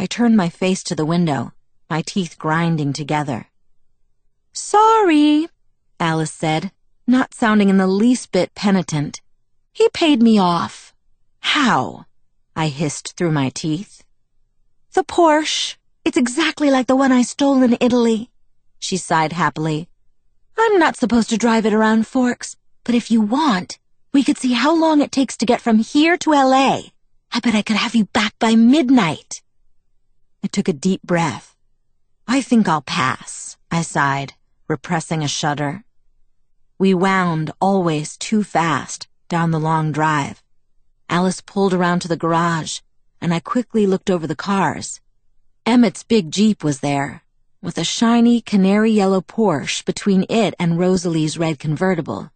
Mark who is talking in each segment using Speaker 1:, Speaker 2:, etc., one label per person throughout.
Speaker 1: I turned my face to the window, my teeth grinding together. Sorry, Alice said, not sounding in the least bit penitent. He paid me off. How? I hissed through my teeth. The Porsche. It's exactly like the one I stole in Italy. She sighed happily. I'm not supposed to drive it around Forks, but if you want, we could see how long it takes to get from here to L.A. I bet I could have you back by midnight. I took a deep breath. I think I'll pass, I sighed, repressing a shudder. We wound, always too fast, down the long drive. Alice pulled around to the garage, and I quickly looked over the cars. Emmett's big Jeep was there, with a shiny canary yellow Porsche between it and Rosalie's red convertible.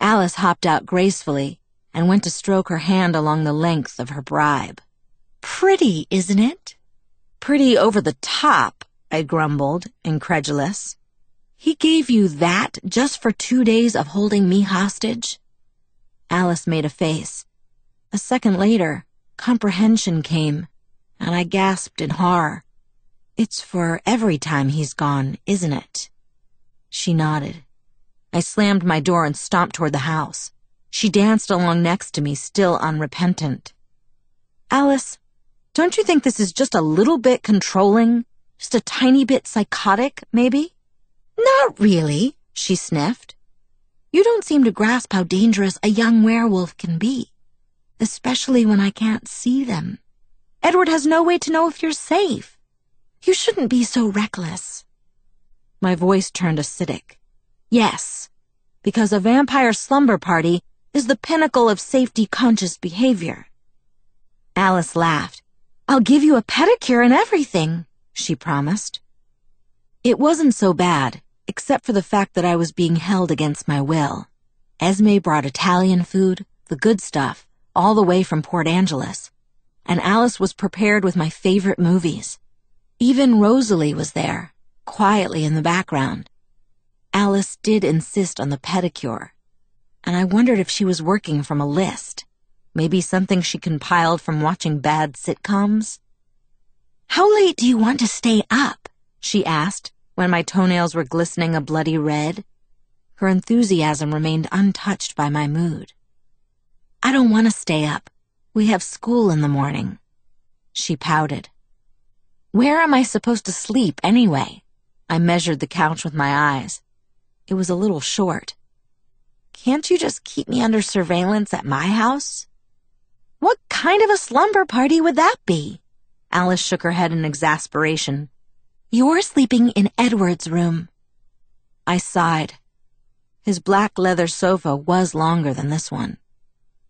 Speaker 1: Alice hopped out gracefully and went to stroke her hand along the length of her bribe. Pretty, isn't it? Pretty over the top, I grumbled, incredulous. He gave you that just for two days of holding me hostage? Alice made a face. A second later, comprehension came, and I gasped in horror. It's for every time he's gone, isn't it? She nodded. I slammed my door and stomped toward the house. She danced along next to me, still unrepentant. Alice, don't you think this is just a little bit controlling? Just a tiny bit psychotic, maybe? Not really, she sniffed. You don't seem to grasp how dangerous a young werewolf can be, especially when I can't see them. Edward has no way to know if you're safe. You shouldn't be so reckless. My voice turned acidic. Yes, because a vampire slumber party is the pinnacle of safety-conscious behavior. Alice laughed. I'll give you a pedicure and everything, she promised. It wasn't so bad except for the fact that I was being held against my will. Esme brought Italian food, the good stuff, all the way from Port Angeles, and Alice was prepared with my favorite movies. Even Rosalie was there, quietly in the background. Alice did insist on the pedicure, and I wondered if she was working from a list. Maybe something she compiled from watching bad sitcoms? How late do you want to stay up? she asked, when my toenails were glistening a bloody red. Her enthusiasm remained untouched by my mood. I don't want to stay up. We have school in the morning. She pouted. Where am I supposed to sleep anyway? I measured the couch with my eyes. It was a little short. Can't you just keep me under surveillance at my house? What kind of a slumber party would that be? Alice shook her head in exasperation. You're sleeping in Edward's room. I sighed. His black leather sofa was longer than this one.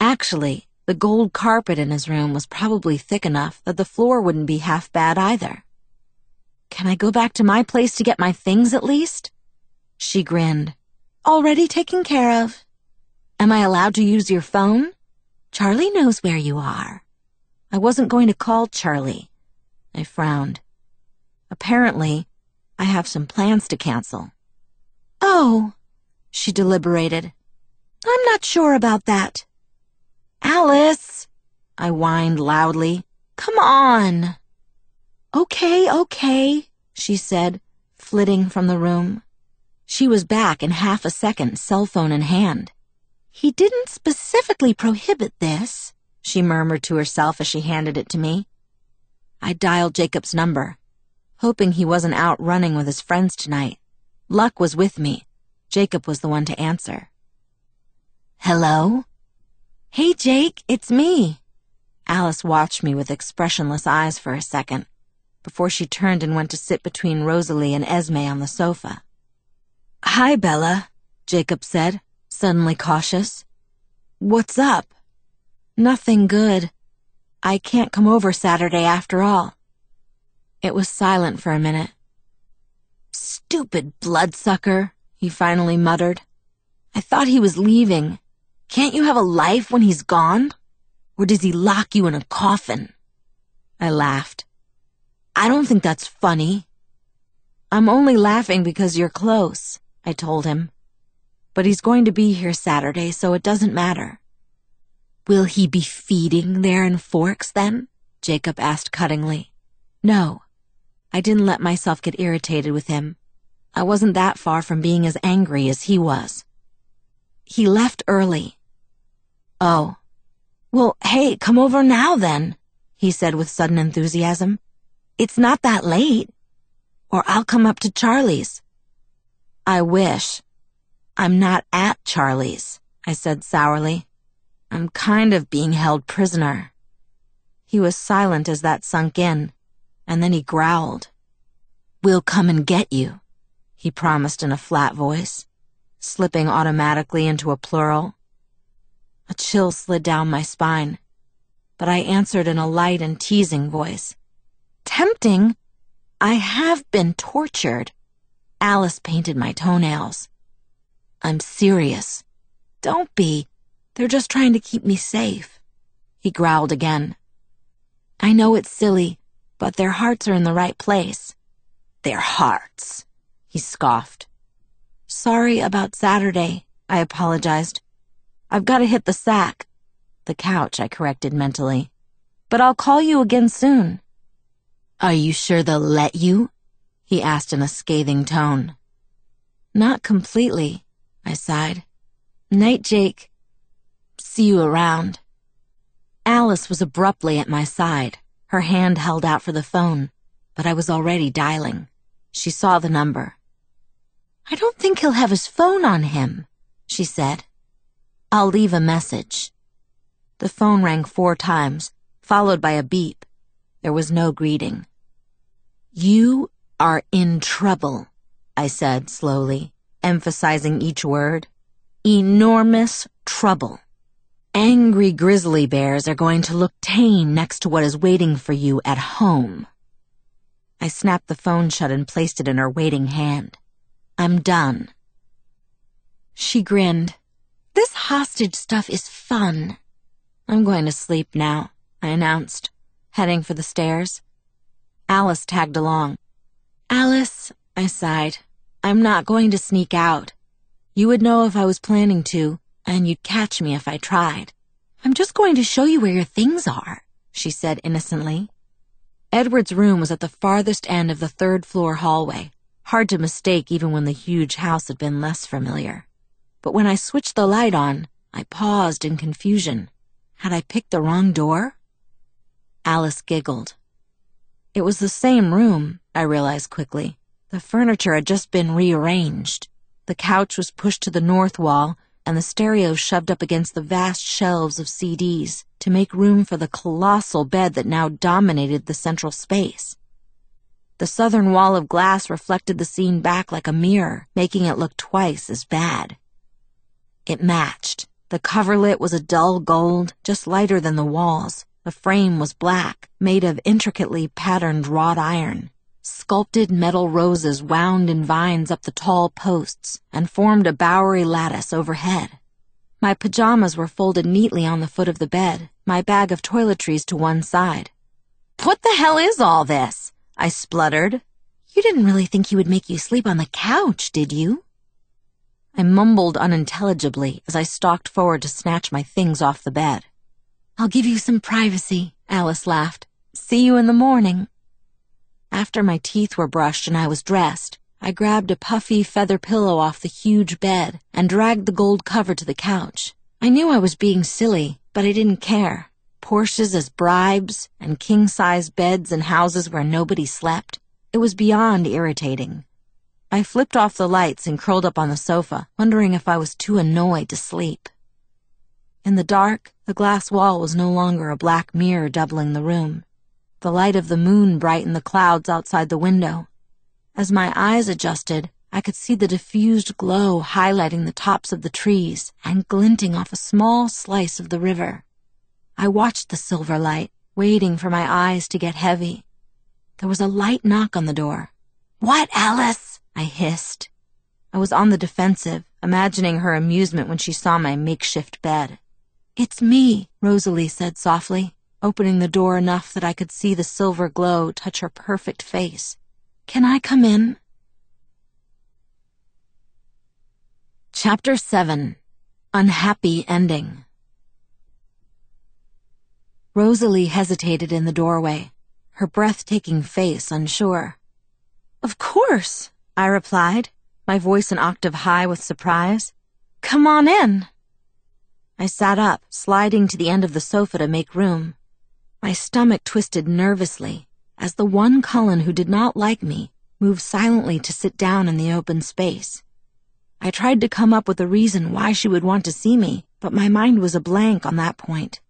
Speaker 1: Actually, the gold carpet in his room was probably thick enough that the floor wouldn't be half bad either. Can I go back to my place to get my things at least? She grinned. Already taken care of. Am I allowed to use your phone? Charlie knows where you are. I wasn't going to call Charlie. I frowned. Apparently, I have some plans to cancel. Oh, she deliberated. I'm not sure about that. Alice, I whined loudly. Come on. Okay, okay, she said, flitting from the room. She was back in half a second, cell phone in hand. He didn't specifically prohibit this, she murmured to herself as she handed it to me. I dialed Jacob's number hoping he wasn't out running with his friends tonight. Luck was with me. Jacob was the one to answer. Hello? Hey, Jake, it's me. Alice watched me with expressionless eyes for a second before she turned and went to sit between Rosalie and Esme on the sofa. Hi, Bella, Jacob said, suddenly cautious. What's up? Nothing good. I can't come over Saturday after all. It was silent for a minute. Stupid bloodsucker, he finally muttered. I thought he was leaving. Can't you have a life when he's gone? Or does he lock you in a coffin? I laughed. I don't think that's funny. I'm only laughing because you're close, I told him. But he's going to be here Saturday, so it doesn't matter. Will he be feeding there in Forks then? Jacob asked cuttingly. No, I didn't let myself get irritated with him. I wasn't that far from being as angry as he was. He left early. Oh. Well, hey, come over now then, he said with sudden enthusiasm. It's not that late. Or I'll come up to Charlie's. I wish. I'm not at Charlie's, I said sourly. I'm kind of being held prisoner. He was silent as that sunk in, and then he growled. We'll come and get you, he promised in a flat voice, slipping automatically into a plural. A chill slid down my spine, but I answered in a light and teasing voice. Tempting? I have been tortured. Alice painted my toenails. I'm serious. Don't be. They're just trying to keep me safe. He growled again. I know it's silly, but their hearts are in the right place. Their hearts, he scoffed. Sorry about Saturday, I apologized. I've got to hit the sack. The couch, I corrected mentally. But I'll call you again soon. Are you sure they'll let you? He asked in a scathing tone. Not completely, I sighed. Night, Jake. See you around. Alice was abruptly at my side, her hand held out for the phone, but I was already dialing. She saw the number. I don't think he'll have his phone on him, she said. I'll leave a message. The phone rang four times, followed by a beep. There was no greeting. You are in trouble, I said slowly, emphasizing each word. Enormous trouble. Angry grizzly bears are going to look tame next to what is waiting for you at home. I snapped the phone shut and placed it in her waiting hand. I'm done. She grinned. This hostage stuff is fun. I'm going to sleep now, I announced, heading for the stairs. Alice tagged along. Alice, I sighed, I'm not going to sneak out. You would know if I was planning to, and you'd catch me if I tried. I'm just going to show you where your things are, she said innocently. Edward's room was at the farthest end of the third floor hallway, hard to mistake even when the huge house had been less familiar. But when I switched the light on, I paused in confusion. Had I picked the wrong door? Alice giggled. It was the same room, I realized quickly. The furniture had just been rearranged. The couch was pushed to the north wall, and the stereo shoved up against the vast shelves of CDs to make room for the colossal bed that now dominated the central space. The southern wall of glass reflected the scene back like a mirror, making it look twice as bad. It matched. The coverlet was a dull gold, just lighter than the walls. The frame was black, made of intricately patterned wrought iron. Sculpted metal roses wound in vines up the tall posts and formed a bowery lattice overhead. My pajamas were folded neatly on the foot of the bed, my bag of toiletries to one side. What the hell is all this? I spluttered. You didn't really think he would make you sleep on the couch, did you? I mumbled unintelligibly as I stalked forward to snatch my things off the bed. I'll give you some privacy, Alice laughed. See you in the morning. After my teeth were brushed and I was dressed, I grabbed a puffy feather pillow off the huge bed and dragged the gold cover to the couch. I knew I was being silly, but I didn't care. Porsches as bribes and king-size beds in houses where nobody slept. It was beyond irritating. I flipped off the lights and curled up on the sofa, wondering if I was too annoyed to sleep. In the dark, the glass wall was no longer a black mirror doubling the room. The light of the moon brightened the clouds outside the window. As my eyes adjusted, I could see the diffused glow highlighting the tops of the trees and glinting off a small slice of the river. I watched the silver light, waiting for my eyes to get heavy. There was a light knock on the door. What, Alice? I hissed. I was on the defensive, imagining her amusement when she saw my makeshift bed. It's me, Rosalie said softly, opening the door enough that I could see the silver glow touch her perfect face. Can I come in? Chapter 7 Unhappy Ending Rosalie hesitated in the doorway. her breathtaking face unsure. Of course, I replied, my voice an octave high with surprise. Come on in. I sat up, sliding to the end of the sofa to make room. My stomach twisted nervously as the one Cullen who did not like me moved silently to sit down in the open space. I tried to come up with a reason why she would want to see me, but my mind was a blank on that point.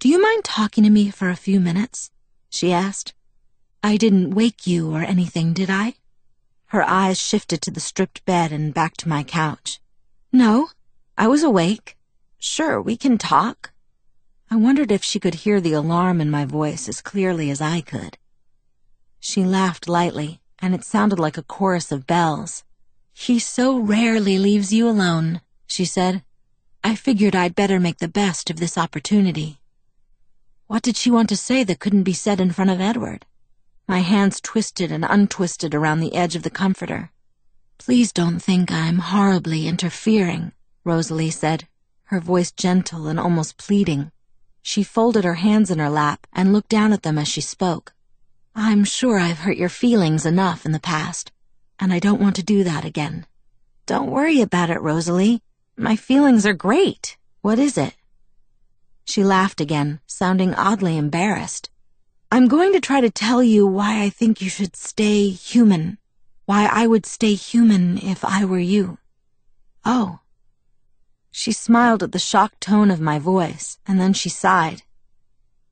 Speaker 1: Do you mind talking to me for a few minutes? she asked. I didn't wake you or anything, did I? Her eyes shifted to the stripped bed and back to my couch. No, I was awake. Sure, we can talk. I wondered if she could hear the alarm in my voice as clearly as I could. She laughed lightly, and it sounded like a chorus of bells. He so rarely leaves you alone, she said. I figured I'd better make the best of this opportunity. What did she want to say that couldn't be said in front of Edward? My hands twisted and untwisted around the edge of the comforter. Please don't think I'm horribly interfering, Rosalie said, her voice gentle and almost pleading. She folded her hands in her lap and looked down at them as she spoke. I'm sure I've hurt your feelings enough in the past and I don't want to do that again. Don't worry about it, Rosalie. My feelings are great. What is it? She laughed again, sounding oddly embarrassed. I'm going to try to tell you why I think you should stay human. Why I would stay human if I were you. Oh. She smiled at the shocked tone of my voice, and then she sighed.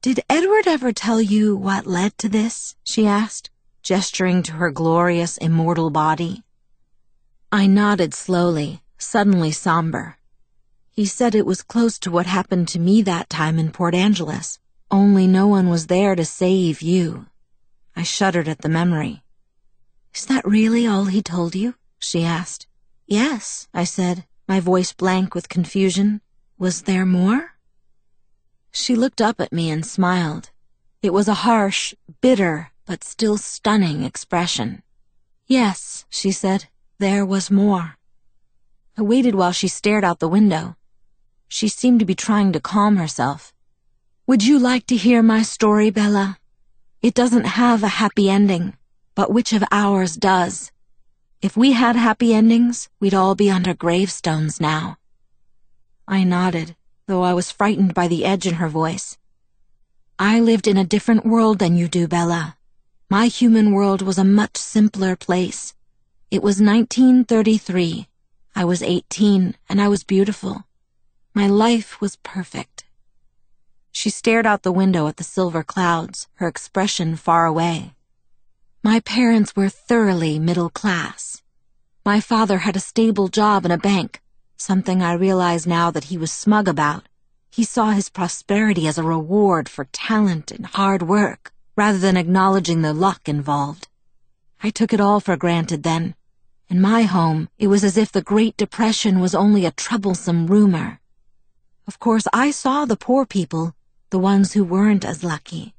Speaker 1: Did Edward ever tell you what led to this? she asked gesturing to her glorious, immortal body. I nodded slowly, suddenly somber. He said it was close to what happened to me that time in Port Angeles, only no one was there to save you. I shuddered at the memory. Is that really all he told you? she asked. Yes, I said, my voice blank with confusion. Was there more? She looked up at me and smiled. It was a harsh, bitter, but still stunning expression. Yes, she said, there was more. I waited while she stared out the window. She seemed to be trying to calm herself. Would you like to hear my story, Bella? It doesn't have a happy ending, but which of ours does? If we had happy endings, we'd all be under gravestones now. I nodded, though I was frightened by the edge in her voice. I lived in a different world than you do, Bella. My human world was a much simpler place. It was 1933. I was 18, and I was beautiful. My life was perfect. She stared out the window at the silver clouds, her expression far away. My parents were thoroughly middle class. My father had a stable job in a bank, something I realize now that he was smug about. He saw his prosperity as a reward for talent and hard work rather than acknowledging the luck involved. I took it all for granted then. In my home, it was as if the Great Depression was only a troublesome rumor. Of course, I saw the poor people, the ones who weren't as lucky.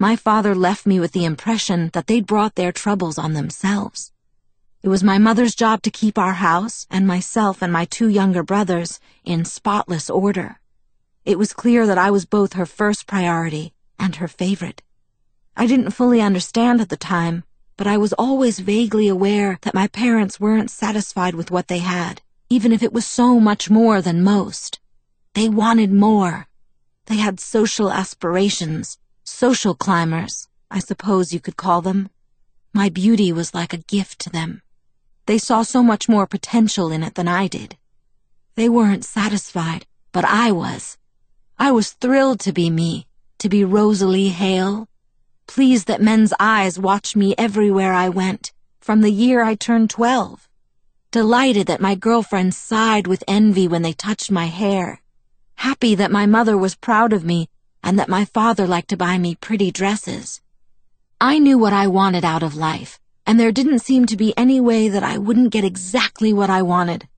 Speaker 1: My father left me with the impression that they'd brought their troubles on themselves. It was my mother's job to keep our house and myself and my two younger brothers in spotless order. It was clear that I was both her first priority and her favorite. I didn't fully understand at the time, but I was always vaguely aware that my parents weren't satisfied with what they had, even if it was so much more than most. They wanted more. They had social aspirations, social climbers, I suppose you could call them. My beauty was like a gift to them. They saw so much more potential in it than I did. They weren't satisfied, but I was. I was thrilled to be me, to be Rosalie Hale, pleased that men's eyes watched me everywhere I went, from the year I turned twelve. Delighted that my girlfriends sighed with envy when they touched my hair. Happy that my mother was proud of me and that my father liked to buy me pretty dresses. I knew what I wanted out of life, and there didn't seem to be any way that I wouldn't get exactly what I wanted.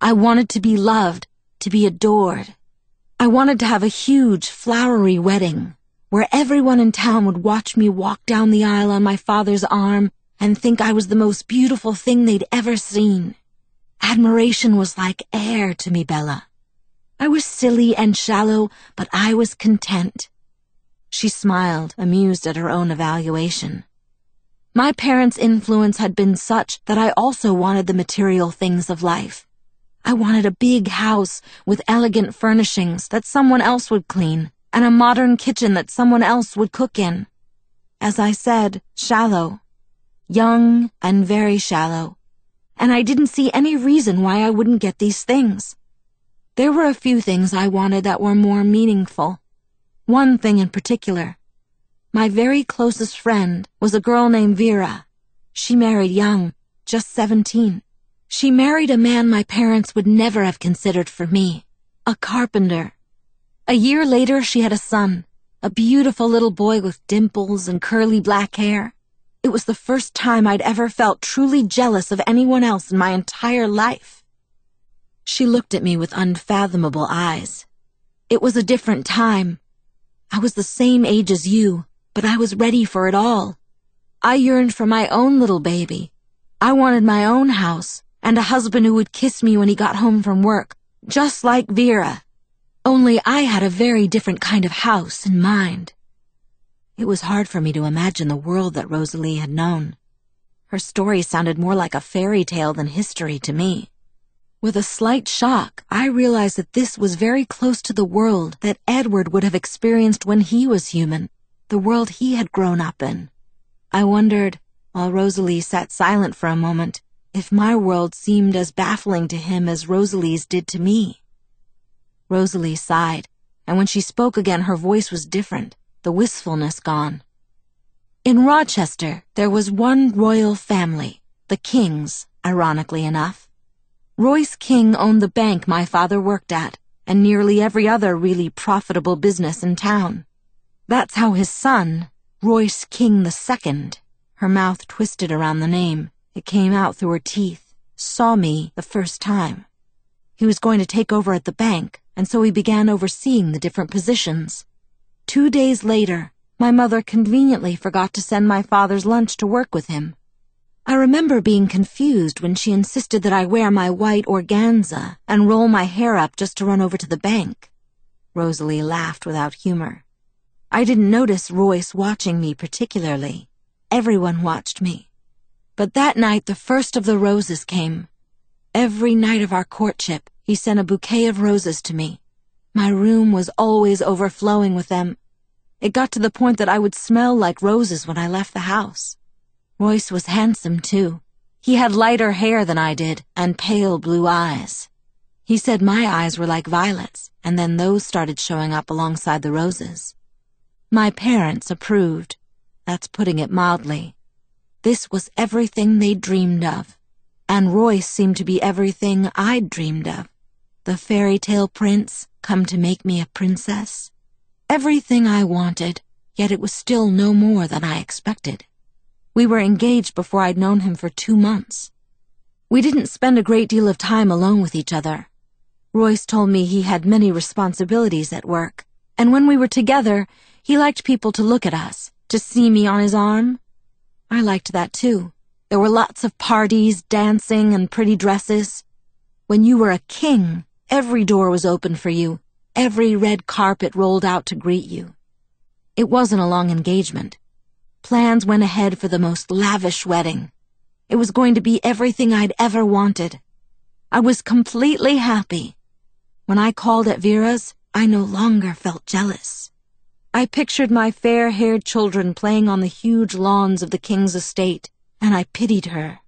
Speaker 1: I wanted to be loved, to be adored. I wanted to have a huge, flowery wedding where everyone in town would watch me walk down the aisle on my father's arm and think I was the most beautiful thing they'd ever seen. Admiration was like air to me, Bella. I was silly and shallow, but I was content. She smiled, amused at her own evaluation. My parents' influence had been such that I also wanted the material things of life. I wanted a big house with elegant furnishings that someone else would clean and a modern kitchen that someone else would cook in. As I said, shallow. Young and very shallow. And I didn't see any reason why I wouldn't get these things. There were a few things I wanted that were more meaningful. One thing in particular. My very closest friend was a girl named Vera. She married young, just 17. She married a man my parents would never have considered for me, a carpenter. A year later, she had a son, a beautiful little boy with dimples and curly black hair. It was the first time I'd ever felt truly jealous of anyone else in my entire life. She looked at me with unfathomable eyes. It was a different time. I was the same age as you, but I was ready for it all. I yearned for my own little baby. I wanted my own house and a husband who would kiss me when he got home from work, just like Vera. Only I had a very different kind of house in mind. It was hard for me to imagine the world that Rosalie had known. Her story sounded more like a fairy tale than history to me. With a slight shock, I realized that this was very close to the world that Edward would have experienced when he was human, the world he had grown up in. I wondered, while Rosalie sat silent for a moment, if my world seemed as baffling to him as Rosalie's did to me. Rosalie sighed, and when she spoke again, her voice was different, the wistfulness gone. In Rochester, there was one royal family, the Kings, ironically enough. Royce King owned the bank my father worked at, and nearly every other really profitable business in town. That's how his son, Royce King II, her mouth twisted around the name, it came out through her teeth, saw me the first time. He was going to take over at the bank, and so he began overseeing the different positions. Two days later, my mother conveniently forgot to send my father's lunch to work with him. I remember being confused when she insisted that I wear my white organza and roll my hair up just to run over to the bank. Rosalie laughed without humor. I didn't notice Royce watching me particularly. Everyone watched me. But that night the first of the roses came. Every night of our courtship, he sent a bouquet of roses to me. My room was always overflowing with them. It got to the point that I would smell like roses when I left the house. Royce was handsome, too. He had lighter hair than I did and pale blue eyes. He said my eyes were like violets, and then those started showing up alongside the roses. My parents approved. That's putting it mildly. This was everything they dreamed of and Royce seemed to be everything I'd dreamed of. The fairy tale prince come to make me a princess. Everything I wanted, yet it was still no more than I expected. We were engaged before I'd known him for two months. We didn't spend a great deal of time alone with each other. Royce told me he had many responsibilities at work, and when we were together, he liked people to look at us, to see me on his arm. I liked that too. There were lots of parties, dancing, and pretty dresses. When you were a king, every door was open for you, every red carpet rolled out to greet you. It wasn't a long engagement. Plans went ahead for the most lavish wedding. It was going to be everything I'd ever wanted. I was completely happy. When I called at Vera's, I no longer felt jealous. I pictured my fair-haired children playing on the huge lawns of the king's estate, and I pitied her.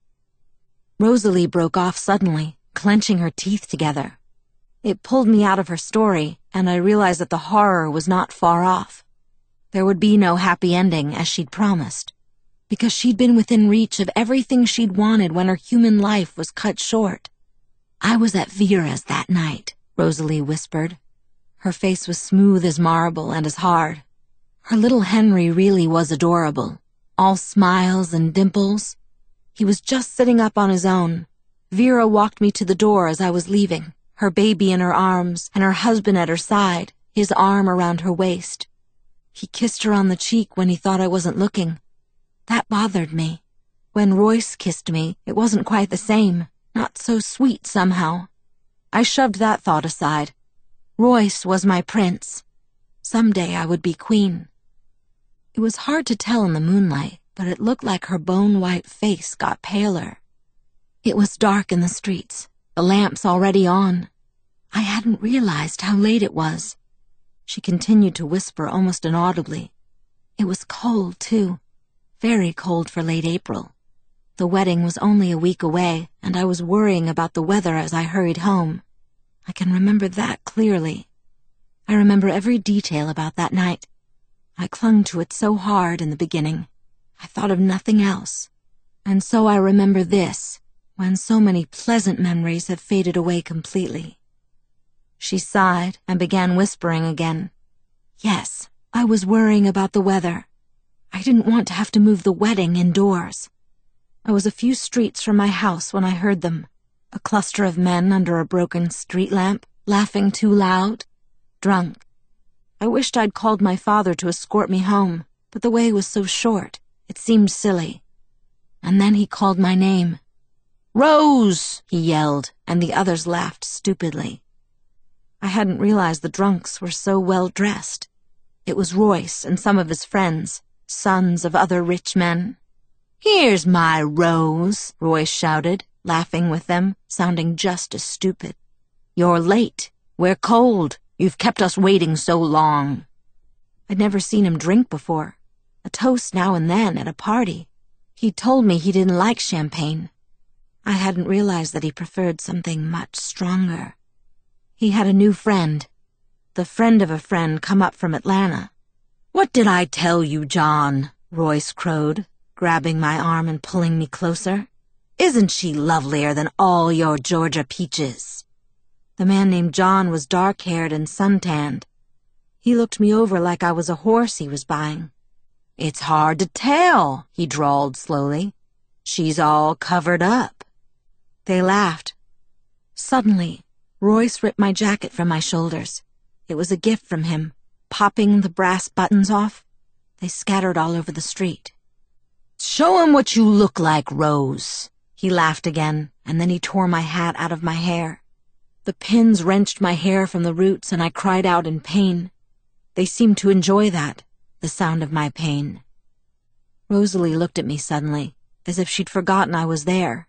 Speaker 1: Rosalie broke off suddenly, clenching her teeth together. It pulled me out of her story, and I realized that the horror was not far off. There would be no happy ending, as she'd promised, because she'd been within reach of everything she'd wanted when her human life was cut short. I was at Vera's that night, Rosalie whispered. Her face was smooth as marble and as hard. Her little Henry really was adorable all smiles and dimples. He was just sitting up on his own. Vera walked me to the door as I was leaving, her baby in her arms and her husband at her side, his arm around her waist. He kissed her on the cheek when he thought I wasn't looking. That bothered me. When Royce kissed me, it wasn't quite the same, not so sweet somehow. I shoved that thought aside. Royce was my prince. Someday I would be queen. It was hard to tell in the moonlight, but it looked like her bone white face got paler. It was dark in the streets, the lamps already on. I hadn't realized how late it was. She continued to whisper almost inaudibly. It was cold, too. Very cold for late April. The wedding was only a week away, and I was worrying about the weather as I hurried home. I can remember that clearly. I remember every detail about that night. I clung to it so hard in the beginning. I thought of nothing else. And so I remember this, when so many pleasant memories have faded away completely. She sighed and began whispering again. Yes, I was worrying about the weather. I didn't want to have to move the wedding indoors. I was a few streets from my house when I heard them. A cluster of men under a broken street lamp, laughing too loud, drunk. I wished I'd called my father to escort me home, but the way was so short, it seemed silly. And then he called my name. Rose! he yelled, and the others laughed stupidly. I hadn't realized the drunks were so well dressed. It was Royce and some of his friends, sons of other rich men. Here's my Rose, Royce shouted, laughing with them, sounding just as stupid. You're late. We're cold. You've kept us waiting so long. I'd never seen him drink before. A toast now and then at a party. He'd told me he didn't like champagne. I hadn't realized that he preferred something much stronger. He had a new friend. The friend of a friend come up from Atlanta. What did I tell you, John? Royce crowed, grabbing my arm and pulling me closer. Isn't she lovelier than all your Georgia peaches? The man named John was dark-haired and suntanned. He looked me over like I was a horse he was buying. It's hard to tell, he drawled slowly. She's all covered up. They laughed. Suddenly, Royce ripped my jacket from my shoulders. It was a gift from him, popping the brass buttons off. They scattered all over the street. Show him what you look like, Rose. He laughed again, and then he tore my hat out of my hair. The pins wrenched my hair from the roots, and I cried out in pain. They seemed to enjoy that, the sound of my pain. Rosalie looked at me suddenly, as if she'd forgotten I was there.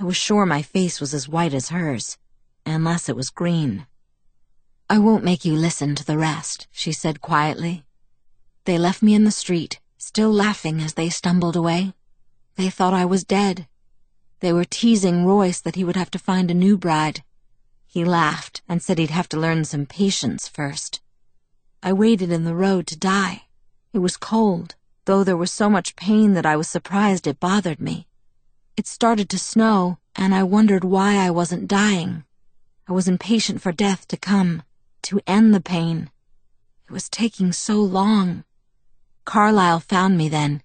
Speaker 1: I was sure my face was as white as hers, unless it was green. I won't make you listen to the rest, she said quietly. They left me in the street, still laughing as they stumbled away. They thought I was dead. They were teasing Royce that he would have to find a new bride. He laughed and said he'd have to learn some patience first. I waited in the road to die. It was cold, though there was so much pain that I was surprised it bothered me. It started to snow, and I wondered why I wasn't dying. I was impatient for death to come, to end the pain. It was taking so long. Carlisle found me then.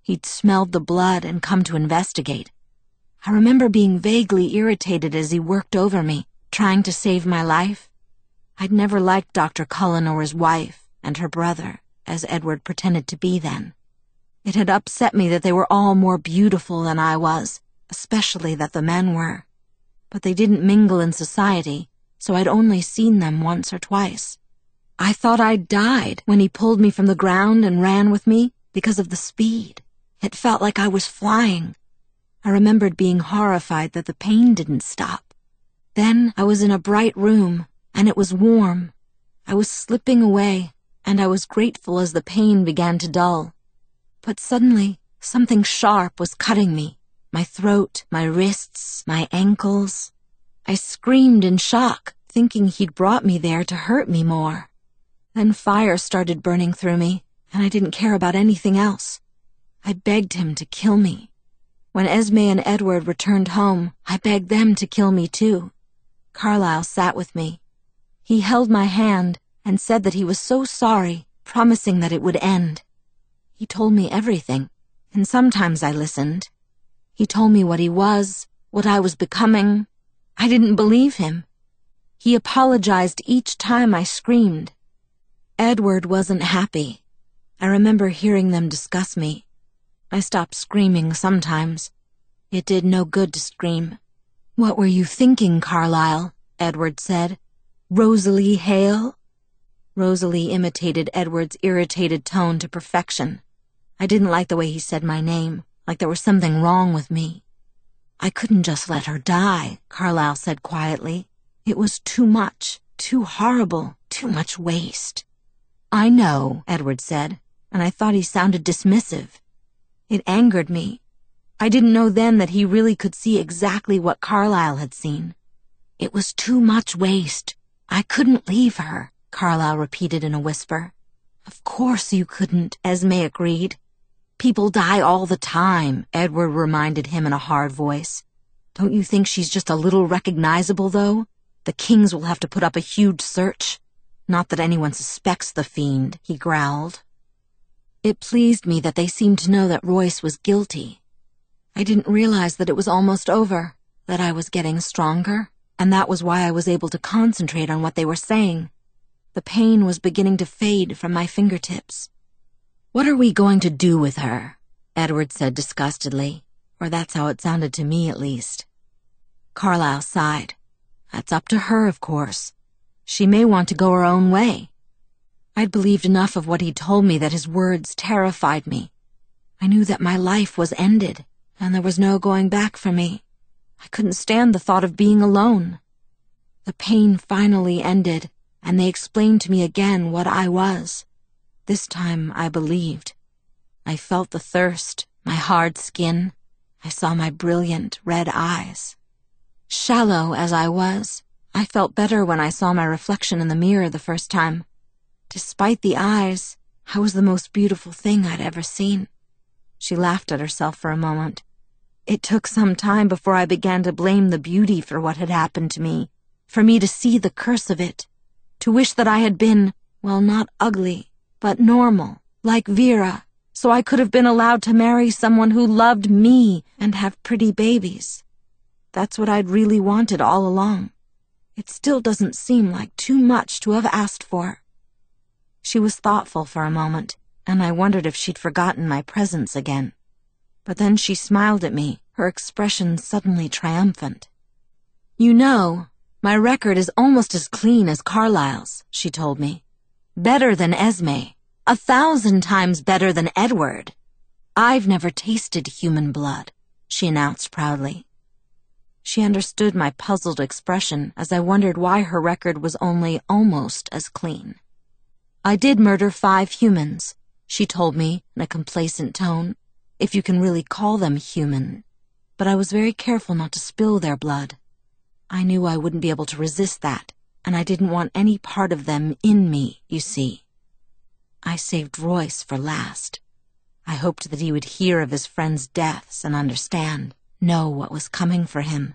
Speaker 1: He'd smelled the blood and come to investigate. I remember being vaguely irritated as he worked over me, trying to save my life. I'd never liked Dr. Cullen or his wife and her brother, as Edward pretended to be then. It had upset me that they were all more beautiful than I was, especially that the men were. But they didn't mingle in society, so I'd only seen them once or twice. I thought I'd died when he pulled me from the ground and ran with me because of the speed. It felt like I was flying. I remembered being horrified that the pain didn't stop. Then I was in a bright room, and it was warm. I was slipping away, and I was grateful as the pain began to dull. But suddenly, something sharp was cutting me. My throat, my wrists, my ankles. I screamed in shock, thinking he'd brought me there to hurt me more. Then fire started burning through me, and I didn't care about anything else. I begged him to kill me. When Esme and Edward returned home, I begged them to kill me too. Carlisle sat with me. He held my hand and said that he was so sorry, promising that it would end. He told me everything, and sometimes I listened. He told me what he was, what I was becoming. I didn't believe him. He apologized each time I screamed. Edward wasn't happy. I remember hearing them discuss me. I stopped screaming sometimes. It did no good to scream. What were you thinking, Carlisle? Edward said. Rosalie Hale? Rosalie imitated Edward's irritated tone to perfection. I didn't like the way he said my name, like there was something wrong with me. I couldn't just let her die, Carlisle said quietly. It was too much, too horrible, too much waste. I know, Edward said, and I thought he sounded dismissive. It angered me. I didn't know then that he really could see exactly what Carlisle had seen. It was too much waste. I couldn't leave her, Carlisle repeated in a whisper. Of course you couldn't, Esme agreed. People die all the time, Edward reminded him in a hard voice. Don't you think she's just a little recognizable, though? The Kings will have to put up a huge search. Not that anyone suspects the fiend, he growled. It pleased me that they seemed to know that Royce was guilty. I didn't realize that it was almost over, that I was getting stronger, and that was why I was able to concentrate on what they were saying. The pain was beginning to fade from my fingertips. What are we going to do with her? Edward said disgustedly, or that's how it sounded to me at least. Carlisle sighed. That's up to her, of course. She may want to go her own way. I'd believed enough of what he'd told me that his words terrified me. I knew that my life was ended, and there was no going back for me. I couldn't stand the thought of being alone. The pain finally ended, and they explained to me again what I was. This time I believed. I felt the thirst, my hard skin. I saw my brilliant red eyes. Shallow as I was, I felt better when I saw my reflection in the mirror the first time. Despite the eyes, I was the most beautiful thing I'd ever seen. She laughed at herself for a moment. It took some time before I began to blame the beauty for what had happened to me, for me to see the curse of it, to wish that I had been, well, not ugly, but normal, like Vera, so I could have been allowed to marry someone who loved me and have pretty babies. That's what I'd really wanted all along. It still doesn't seem like too much to have asked for. She was thoughtful for a moment, and I wondered if she'd forgotten my presence again. But then she smiled at me, her expression suddenly triumphant. You know, my record is almost as clean as Carlisle's, she told me. Better than Esme. A thousand times better than Edward. I've never tasted human blood, she announced proudly. She understood my puzzled expression as I wondered why her record was only almost as clean. I did murder five humans, she told me in a complacent tone, if you can really call them human. But I was very careful not to spill their blood. I knew I wouldn't be able to resist that and I didn't want any part of them in me, you see. I saved Royce for last. I hoped that he would hear of his friends' deaths and understand, know what was coming for him.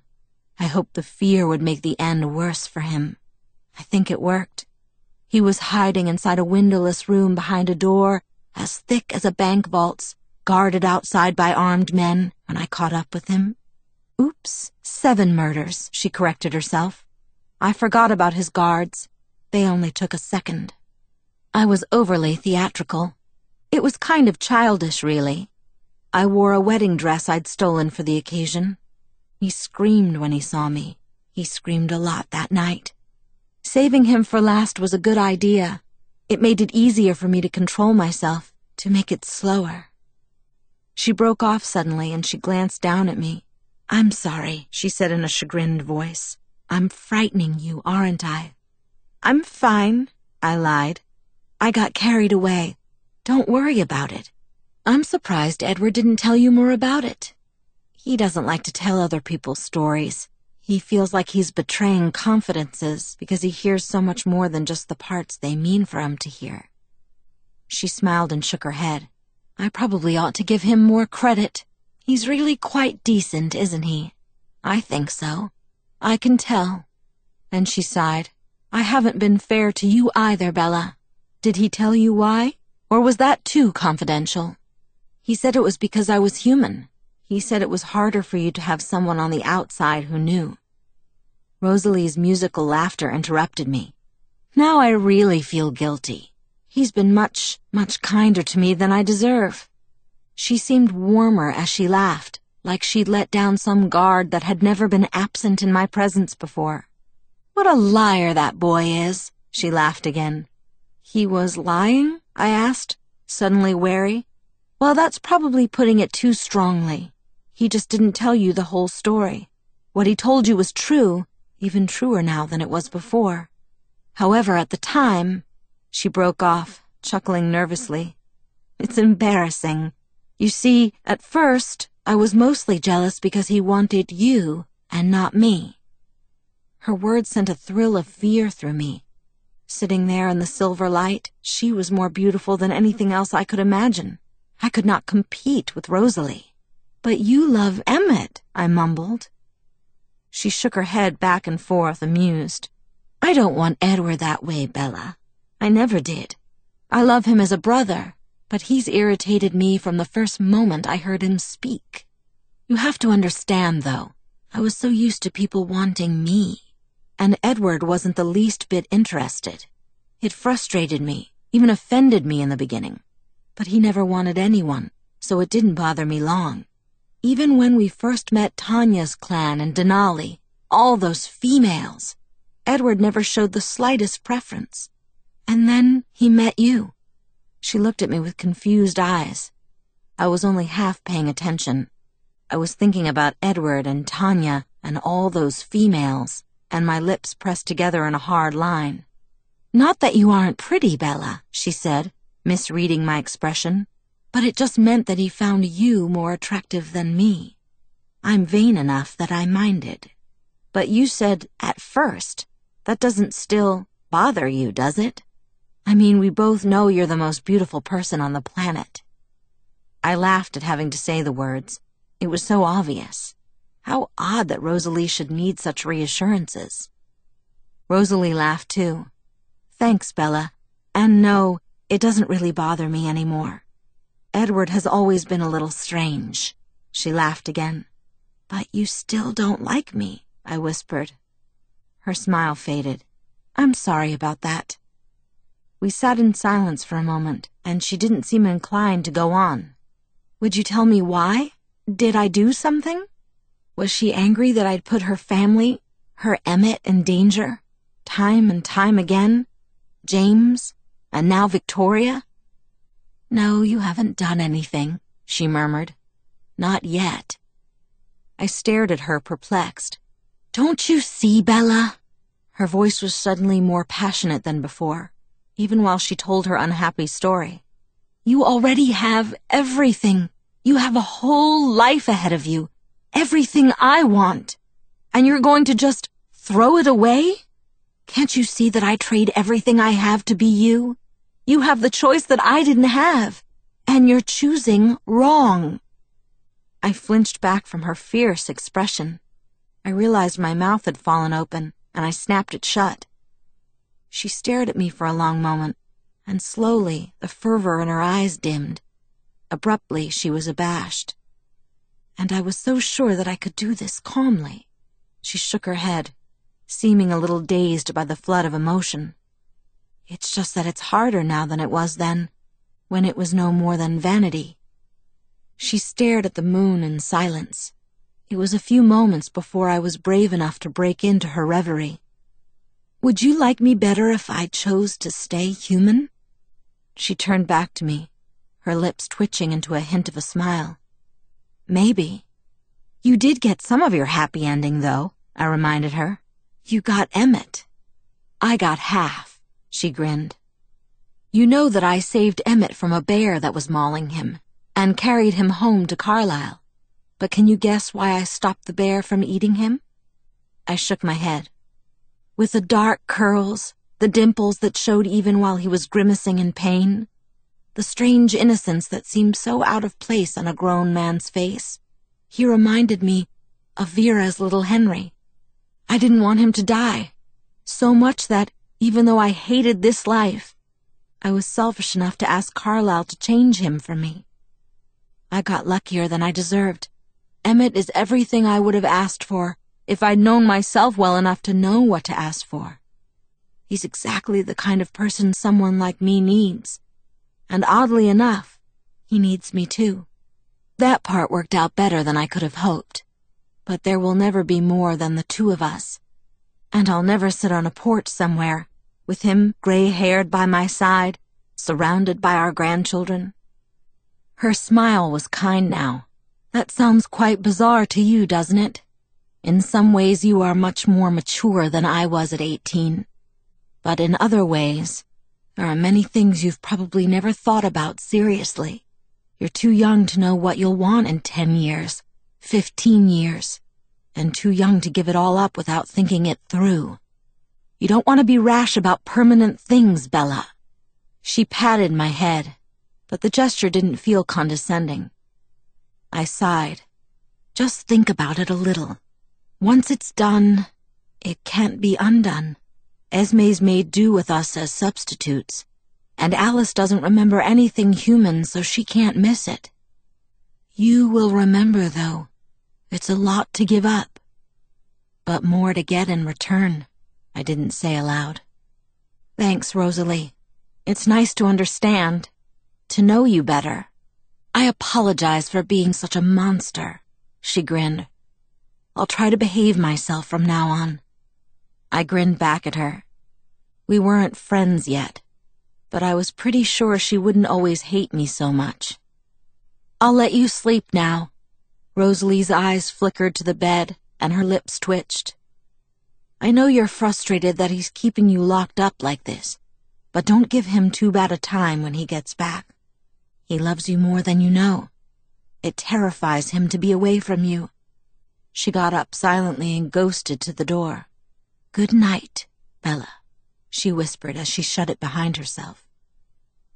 Speaker 1: I hoped the fear would make the end worse for him. I think it worked. He was hiding inside a windowless room behind a door as thick as a bank vault's, guarded outside by armed men when I caught up with him. Oops, seven murders, she corrected herself. I forgot about his guards. They only took a second. I was overly theatrical. It was kind of childish, really. I wore a wedding dress I'd stolen for the occasion. He screamed when he saw me. He screamed a lot that night. Saving him for last was a good idea. It made it easier for me to control myself, to make it slower. She broke off suddenly and she glanced down at me. I'm sorry, she said in a chagrined voice. I'm frightening you, aren't I? I'm fine, I lied. I got carried away. Don't worry about it. I'm surprised Edward didn't tell you more about it. He doesn't like to tell other people's stories. He feels like he's betraying confidences because he hears so much more than just the parts they mean for him to hear. She smiled and shook her head. I probably ought to give him more credit. He's really quite decent, isn't he? I think so. I can tell. And she sighed. I haven't been fair to you either, Bella. Did he tell you why? Or was that too confidential? He said it was because I was human. He said it was harder for you to have someone on the outside who knew. Rosalie's musical laughter interrupted me. Now I really feel guilty. He's been much, much kinder to me than I deserve. She seemed warmer as she laughed like she'd let down some guard that had never been absent in my presence before. What a liar that boy is, she laughed again. He was lying? I asked, suddenly wary. Well, that's probably putting it too strongly. He just didn't tell you the whole story. What he told you was true, even truer now than it was before. However, at the time, she broke off, chuckling nervously. It's embarrassing. You see, at first, I was mostly jealous because he wanted you and not me. Her words sent a thrill of fear through me. Sitting there in the silver light, she was more beautiful than anything else I could imagine. I could not compete with Rosalie. But you love Emmett, I mumbled. She shook her head back and forth, amused. I don't want Edward that way, Bella. I never did. I love him as a brother, but he's irritated me from the first moment I heard him speak. You have to understand, though, I was so used to people wanting me and Edward wasn't the least bit interested. It frustrated me, even offended me in the beginning. But he never wanted anyone, so it didn't bother me long. Even when we first met Tanya's clan and Denali, all those females, Edward never showed the slightest preference. And then he met you. She looked at me with confused eyes. I was only half paying attention. I was thinking about Edward and Tanya and all those females and my lips pressed together in a hard line. Not that you aren't pretty, Bella, she said, misreading my expression, but it just meant that he found you more attractive than me. I'm vain enough that I minded. But you said, at first, that doesn't still bother you, does it? I mean, we both know you're the most beautiful person on the planet. I laughed at having to say the words. It was so obvious. How odd that Rosalie should need such reassurances. Rosalie laughed too. Thanks, Bella. And no, it doesn't really bother me anymore. Edward has always been a little strange. She laughed again. But you still don't like me, I whispered. Her smile faded. I'm sorry about that. We sat in silence for a moment, and she didn't seem inclined to go on. Would you tell me why? Did I do something? Was she angry that I'd put her family, her Emmett, in danger? Time and time again? James? And now Victoria? No, you haven't done anything, she murmured. Not yet. I stared at her, perplexed. Don't you see, Bella? Her voice was suddenly more passionate than before, even while she told her unhappy story. You already have everything. You have a whole life ahead of you everything I want, and you're going to just throw it away? Can't you see that I trade everything I have to be you? You have the choice that I didn't have, and you're choosing wrong. I flinched back from her fierce expression. I realized my mouth had fallen open, and I snapped it shut. She stared at me for a long moment, and slowly the fervor in her eyes dimmed. Abruptly, she was abashed and I was so sure that I could do this calmly. She shook her head, seeming a little dazed by the flood of emotion. It's just that it's harder now than it was then, when it was no more than vanity. She stared at the moon in silence. It was a few moments before I was brave enough to break into her reverie. Would you like me better if I chose to stay human? She turned back to me, her lips twitching into a hint of a smile. Maybe. You did get some of your happy ending, though, I reminded her. You got Emmett. I got half, she grinned. You know that I saved Emmett from a bear that was mauling him, and carried him home to Carlisle. But can you guess why I stopped the bear from eating him? I shook my head. With the dark curls, the dimples that showed even while he was grimacing in pain, the strange innocence that seemed so out of place on a grown man's face. He reminded me of Vera's little Henry. I didn't want him to die, so much that, even though I hated this life, I was selfish enough to ask Carlisle to change him for me. I got luckier than I deserved. Emmett is everything I would have asked for if I'd known myself well enough to know what to ask for. He's exactly the kind of person someone like me needs and oddly enough, he needs me too. That part worked out better than I could have hoped. But there will never be more than the two of us. And I'll never sit on a porch somewhere, with him gray-haired by my side, surrounded by our grandchildren. Her smile was kind now. That sounds quite bizarre to you, doesn't it? In some ways you are much more mature than I was at 18. But in other ways, there are many things you've probably never thought about seriously. You're too young to know what you'll want in 10 years, 15 years, and too young to give it all up without thinking it through. You don't want to be rash about permanent things, Bella. She patted my head but the gesture didn't feel condescending. I sighed. Just think about it a little. Once it's done, it can't be undone. Esme's made do with us as substitutes, and Alice doesn't remember anything human, so she can't miss it. You will remember, though. It's a lot to give up. But more to get in return, I didn't say aloud. Thanks, Rosalie. It's nice to understand to know you better. I apologize for being such a monster, she grinned. I'll try to behave myself from now on. I grinned back at her. We weren't friends yet, but I was pretty sure she wouldn't always hate me so much. I'll let you sleep now. Rosalie's eyes flickered to the bed and her lips twitched. I know you're frustrated that he's keeping you locked up like this, but don't give him too bad a time when he gets back. He loves you more than you know. It terrifies him to be away from you. She got up silently and ghosted to the door. Good night, Bella, she whispered as she shut it behind herself.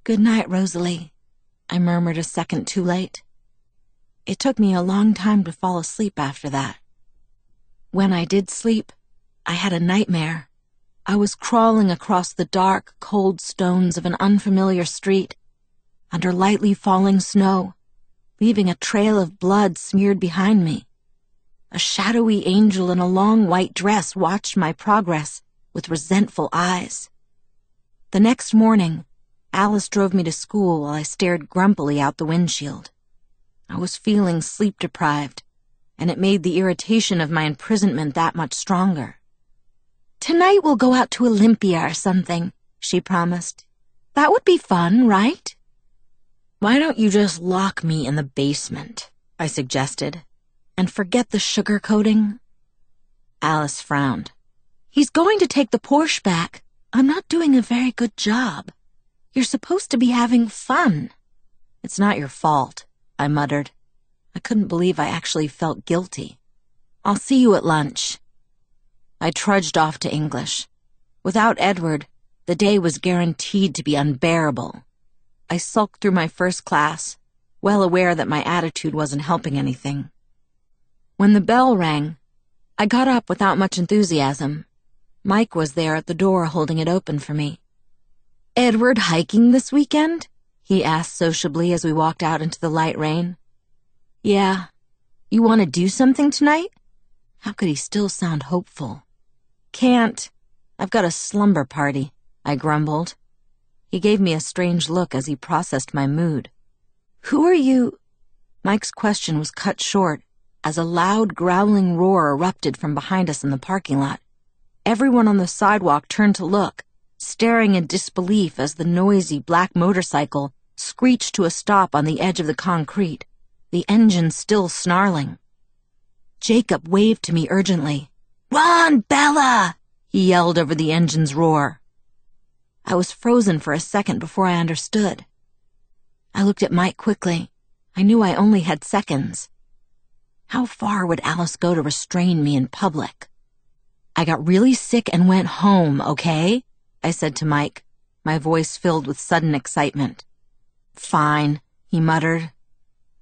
Speaker 1: Good night, Rosalie, I murmured a second too late. It took me a long time to fall asleep after that. When I did sleep, I had a nightmare. I was crawling across the dark, cold stones of an unfamiliar street under lightly falling snow, leaving a trail of blood smeared behind me. A shadowy angel in a long white dress watched my progress with resentful eyes. The next morning, Alice drove me to school while I stared grumpily out the windshield. I was feeling sleep deprived, and it made the irritation of my imprisonment that much stronger. Tonight we'll go out to Olympia or something, she promised. That would be fun, right? Why don't you just lock me in the basement? I suggested, and forget the sugar coating? Alice frowned. He's going to take the Porsche back. I'm not doing a very good job. You're supposed to be having fun. It's not your fault, I muttered. I couldn't believe I actually felt guilty. I'll see you at lunch. I trudged off to English. Without Edward, the day was guaranteed to be unbearable. I sulked through my first class, well aware that my attitude wasn't helping anything. When the bell rang, I got up without much enthusiasm. Mike was there at the door holding it open for me. Edward hiking this weekend? He asked sociably as we walked out into the light rain. Yeah. You want to do something tonight? How could he still sound hopeful? Can't. I've got a slumber party, I grumbled. He gave me a strange look as he processed my mood. Who are you? Mike's question was cut short as a loud, growling roar erupted from behind us in the parking lot. Everyone on the sidewalk turned to look, staring in disbelief as the noisy black motorcycle screeched to a stop on the edge of the concrete, the engine still snarling. Jacob waved to me urgently. Run, Bella! he yelled over the engine's roar. I was frozen for a second before I understood. I looked at Mike quickly. I knew I only had seconds. How far would Alice go to restrain me in public? I got really sick and went home, okay? I said to Mike, my voice filled with sudden excitement. Fine, he muttered.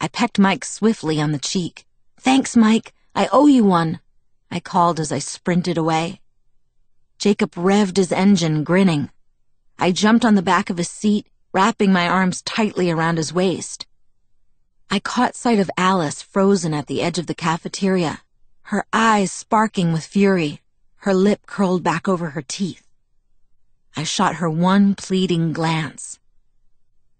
Speaker 1: I pecked Mike swiftly on the cheek. Thanks, Mike. I owe you one, I called as I sprinted away. Jacob revved his engine, grinning. I jumped on the back of his seat, wrapping my arms tightly around his waist. I caught sight of Alice frozen at the edge of the cafeteria, her eyes sparking with fury, her lip curled back over her teeth. I shot her one pleading glance.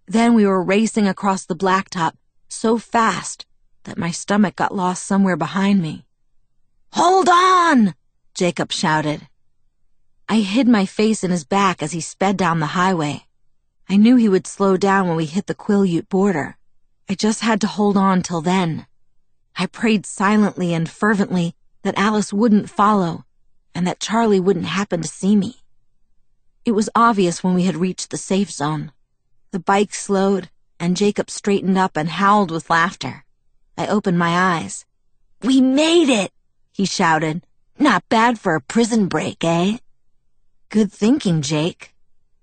Speaker 1: Then we were racing across the blacktop so fast that my stomach got lost somewhere behind me. Hold on! Jacob shouted. I hid my face in his back as he sped down the highway. I knew he would slow down when we hit the Quileute border. I just had to hold on till then. I prayed silently and fervently that Alice wouldn't follow and that Charlie wouldn't happen to see me. It was obvious when we had reached the safe zone. The bike slowed and Jacob straightened up and howled with laughter. I opened my eyes. We made it, he shouted. Not bad for a prison break, eh? Good thinking, Jake.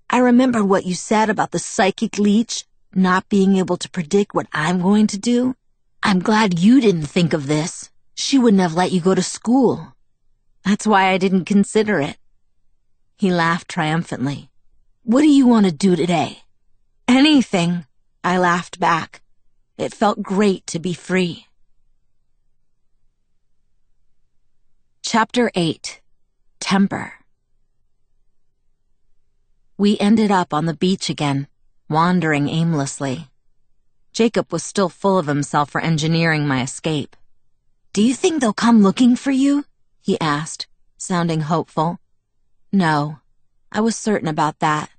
Speaker 1: I remember what you said about the psychic leech not being able to predict what I'm going to do. I'm glad you didn't think of this. She wouldn't have let you go to school. That's why I didn't consider it. He laughed triumphantly. What do you want to do today? Anything, I laughed back. It felt great to be free. Chapter 8 Temper We ended up on the beach again, wandering aimlessly. Jacob was still full of himself for engineering my escape. Do you think they'll come looking for you? he asked, sounding hopeful. No, I was certain about that.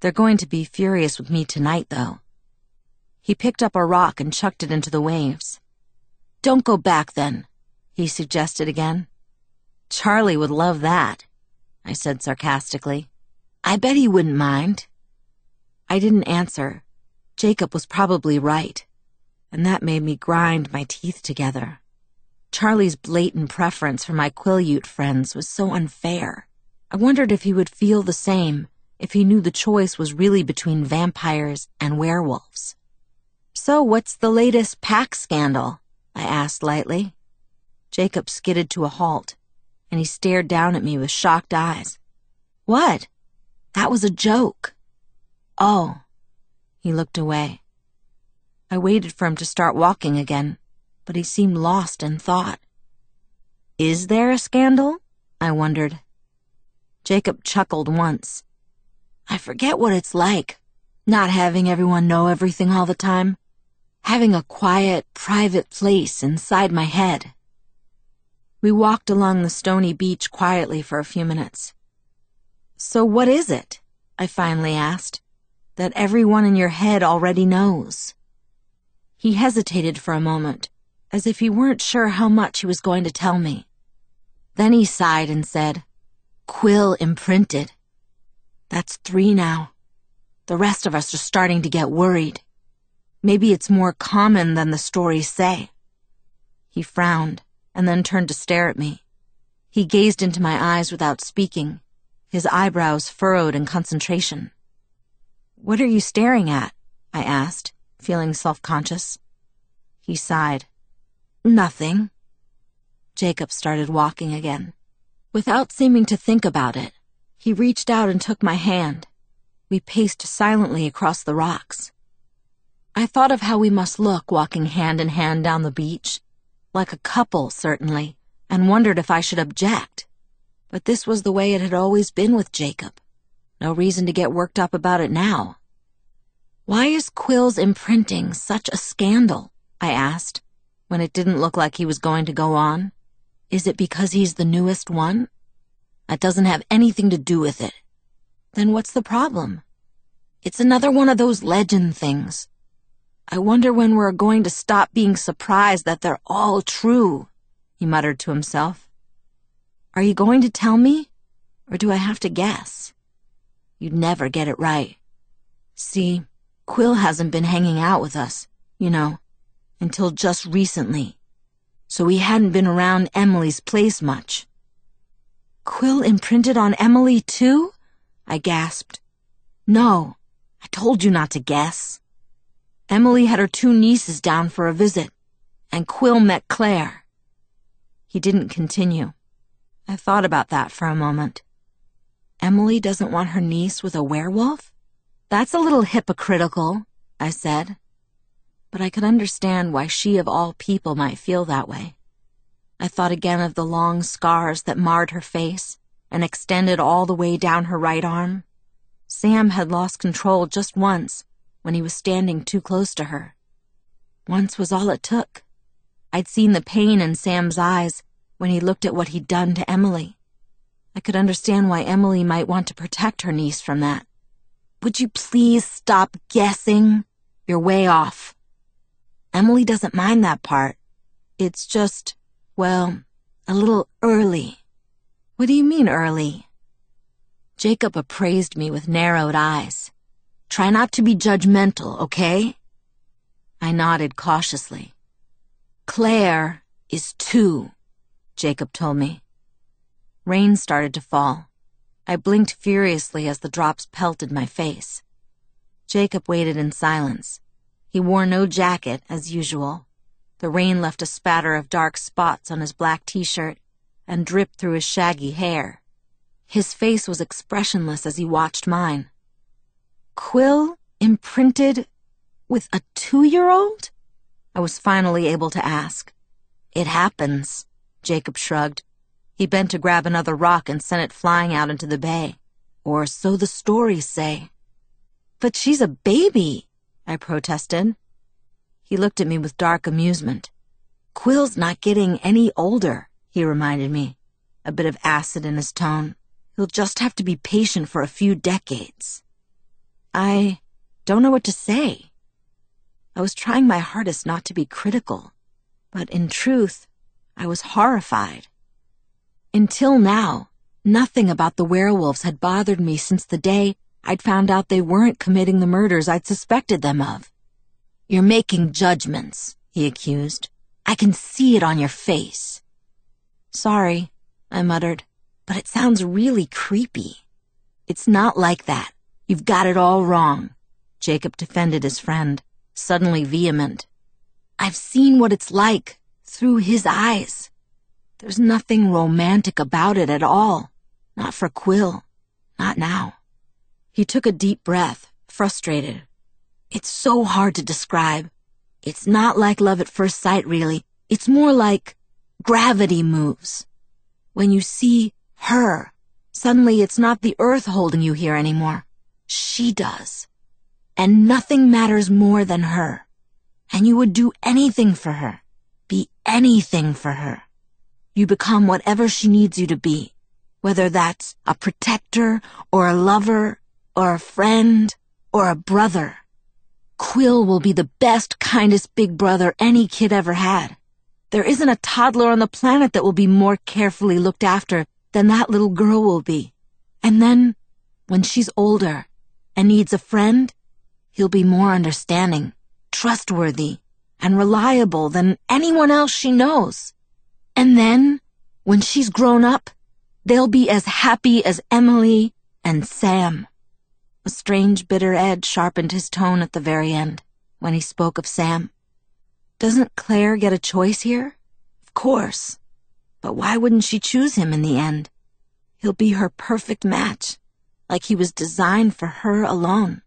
Speaker 1: They're going to be furious with me tonight, though. He picked up a rock and chucked it into the waves. Don't go back then, he suggested again. Charlie would love that, I said sarcastically. I bet he wouldn't mind. I didn't answer. Jacob was probably right, and that made me grind my teeth together. Charlie's blatant preference for my Quileute friends was so unfair. I wondered if he would feel the same if he knew the choice was really between vampires and werewolves. So what's the latest pack scandal? I asked lightly. Jacob skidded to a halt and he stared down at me with shocked eyes. What? That was a joke. Oh. He looked away. I waited for him to start walking again, but he seemed lost in thought. Is there a scandal? I wondered. Jacob chuckled once. I forget what it's like, not having everyone know everything all the time. Having a quiet, private place inside my head. We walked along the stony beach quietly for a few minutes. So what is it? I finally asked. That everyone in your head already knows. He hesitated for a moment, as if he weren't sure how much he was going to tell me. Then he sighed and said, Quill imprinted. That's three now. The rest of us are starting to get worried. Maybe it's more common than the stories say. He frowned and then turned to stare at me. He gazed into my eyes without speaking, his eyebrows furrowed in concentration. What are you staring at? I asked, feeling self-conscious. He sighed. Nothing. Jacob started walking again. Without seeming to think about it, he reached out and took my hand. We paced silently across the rocks. I thought of how we must look walking hand in hand down the beach, like a couple, certainly, and wondered if I should object. But this was the way it had always been with Jacob. No reason to get worked up about it now. Why is Quill's imprinting such a scandal? I asked, when it didn't look like he was going to go on. Is it because he's the newest one? That doesn't have anything to do with it. Then what's the problem? It's another one of those legend things. I wonder when we're going to stop being surprised that they're all true, he muttered to himself. Are you going to tell me, or do I have to guess? You'd never get it right. See, Quill hasn't been hanging out with us, you know, until just recently. So he hadn't been around Emily's place much. Quill imprinted on Emily too? I gasped. No, I told you not to guess. Emily had her two nieces down for a visit, and Quill met Claire. He didn't continue. I thought about that for a moment. Emily doesn't want her niece with a werewolf? That's a little hypocritical, I said. But I could understand why she of all people might feel that way. I thought again of the long scars that marred her face and extended all the way down her right arm. Sam had lost control just once, when he was standing too close to her. Once was all it took. I'd seen the pain in Sam's eyes when he looked at what he'd done to Emily. I could understand why Emily might want to protect her niece from that. Would you please stop guessing? You're way off. Emily doesn't mind that part. It's just, well, a little early. What do you mean early? Jacob appraised me with narrowed eyes. Try not to be judgmental, okay? I nodded cautiously. Claire is two, Jacob told me. Rain started to fall. I blinked furiously as the drops pelted my face. Jacob waited in silence. He wore no jacket, as usual. The rain left a spatter of dark spots on his black t-shirt and dripped through his shaggy hair. His face was expressionless as he watched mine. Quill imprinted with a two-year-old? I was finally able to ask. It happens, Jacob shrugged. He bent to grab another rock and sent it flying out into the bay. Or so the stories say. But she's a baby, I protested. He looked at me with dark amusement. Quill's not getting any older, he reminded me, a bit of acid in his tone. He'll just have to be patient for a few decades. I don't know what to say. I was trying my hardest not to be critical, but in truth, I was horrified. Until now, nothing about the werewolves had bothered me since the day I'd found out they weren't committing the murders I'd suspected them of. You're making judgments, he accused. I can see it on your face. Sorry, I muttered, but it sounds really creepy. It's not like that. You've got it all wrong. Jacob defended his friend, suddenly vehement. I've seen what it's like through his eyes. There's nothing romantic about it at all. Not for Quill. Not now. He took a deep breath, frustrated. It's so hard to describe. It's not like love at first sight, really. It's more like gravity moves. When you see her, suddenly it's not the earth holding you here anymore. She does. And nothing matters more than her. And you would do anything for her. Be anything for her. You become whatever she needs you to be, whether that's a protector or a lover or a friend or a brother. Quill will be the best, kindest big brother any kid ever had. There isn't a toddler on the planet that will be more carefully looked after than that little girl will be. And then, when she's older and needs a friend, he'll be more understanding, trustworthy, and reliable than anyone else she knows. And then, when she's grown up, they'll be as happy as Emily and Sam. A strange bitter edge sharpened his tone at the very end, when he spoke of Sam. Doesn't Claire get a choice here? Of course. But why wouldn't she choose him in the end? He'll be her perfect match, like he was designed for her alone.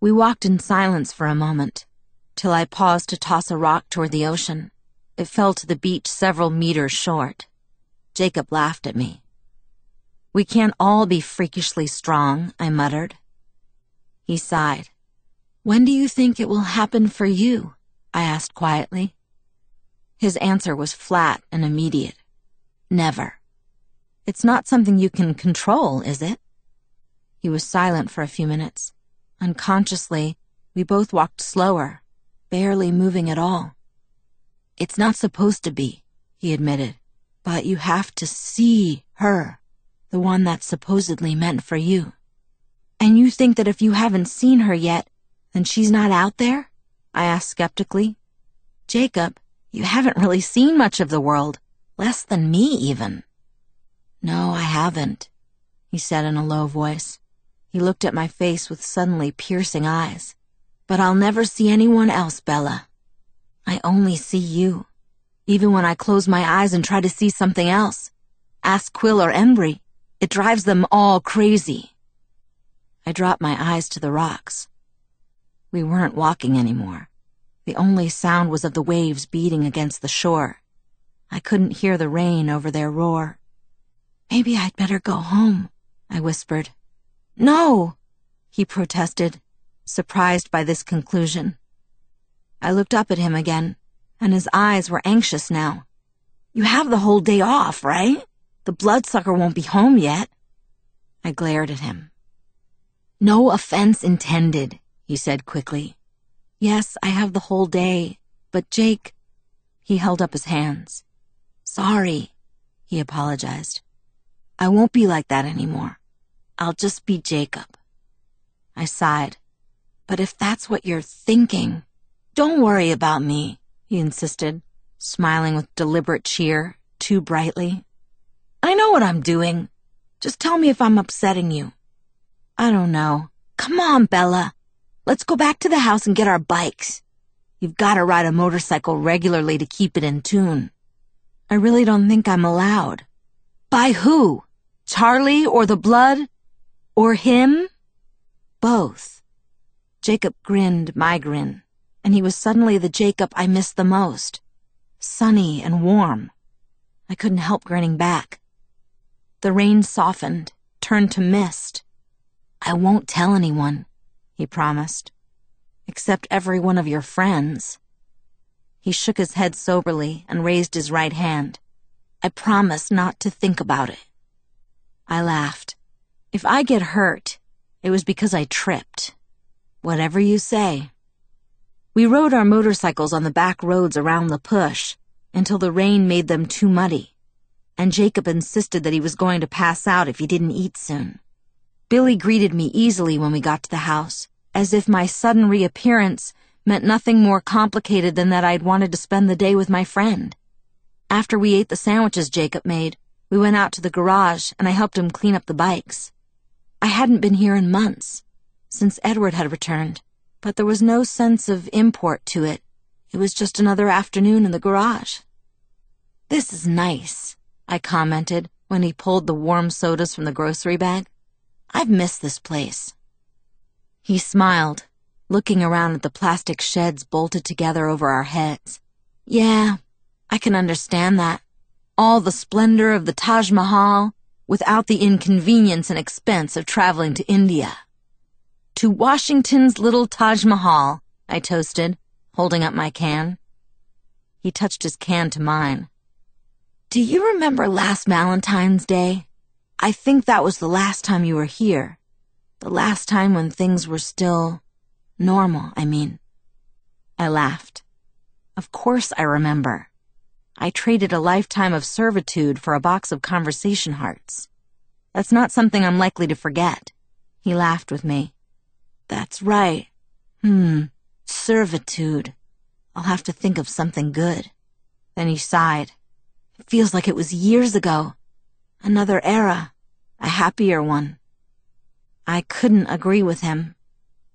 Speaker 1: We walked in silence for a moment, till I paused to toss a rock toward the ocean. It fell to the beach several meters short. Jacob laughed at me. We can't all be freakishly strong, I muttered. He sighed. When do you think it will happen for you? I asked quietly. His answer was flat and immediate. Never. It's not something you can control, is it? He was silent for a few minutes. Unconsciously, we both walked slower, barely moving at all. It's not supposed to be, he admitted. But you have to see her, the one that's supposedly meant for you. And you think that if you haven't seen her yet, then she's not out there? I asked skeptically. Jacob, you haven't really seen much of the world, less than me even. No, I haven't, he said in a low voice. He looked at my face with suddenly piercing eyes. But I'll never see anyone else, Bella. I only see you. Even when I close my eyes and try to see something else. Ask Quill or Embry. It drives them all crazy. I dropped my eyes to the rocks. We weren't walking anymore. The only sound was of the waves beating against the shore. I couldn't hear the rain over their roar. Maybe I'd better go home, I whispered. No, he protested, surprised by this conclusion. I looked up at him again, and his eyes were anxious now. You have the whole day off, right? The bloodsucker won't be home yet. I glared at him. No offense intended, he said quickly. Yes, I have the whole day, but Jake, he held up his hands. Sorry, he apologized. I won't be like that anymore. I'll just be Jacob. I sighed. But if that's what you're thinking, don't worry about me, he insisted, smiling with deliberate cheer, too brightly. I know what I'm doing. Just tell me if I'm upsetting you. I don't know. Come on, Bella. Let's go back to the house and get our bikes. You've got to ride a motorcycle regularly to keep it in tune. I really don't think I'm allowed. By who? Charlie or the blood? Or him? Both. Jacob grinned my grin, and he was suddenly the Jacob I missed the most. Sunny and warm. I couldn't help grinning back. The rain softened, turned to mist. I won't tell anyone, he promised. Except every one of your friends. He shook his head soberly and raised his right hand. I promise not to think about it. I laughed. If I get hurt, it was because I tripped. Whatever you say. We rode our motorcycles on the back roads around La Push until the rain made them too muddy, and Jacob insisted that he was going to pass out if he didn't eat soon. Billy greeted me easily when we got to the house, as if my sudden reappearance meant nothing more complicated than that I'd wanted to spend the day with my friend. After we ate the sandwiches Jacob made, we went out to the garage and I helped him clean up the bikes. I hadn't been here in months, since Edward had returned, but there was no sense of import to it. It was just another afternoon in the garage. This is nice, I commented when he pulled the warm sodas from the grocery bag. I've missed this place. He smiled, looking around at the plastic sheds bolted together over our heads. Yeah, I can understand that all the splendor of the Taj Mahal without the inconvenience and expense of traveling to India. To Washington's little Taj Mahal, I toasted, holding up my can. He touched his can to mine. Do you remember last Valentine's Day? I think that was the last time you were here. The last time when things were still normal, I mean. I laughed. Of course I remember. I traded a lifetime of servitude for a box of conversation hearts. That's not something I'm likely to forget. He laughed with me. That's right. Hmm, servitude. I'll have to think of something good. Then he sighed. Feels like it was years ago. Another era. A happier one. I couldn't agree with him.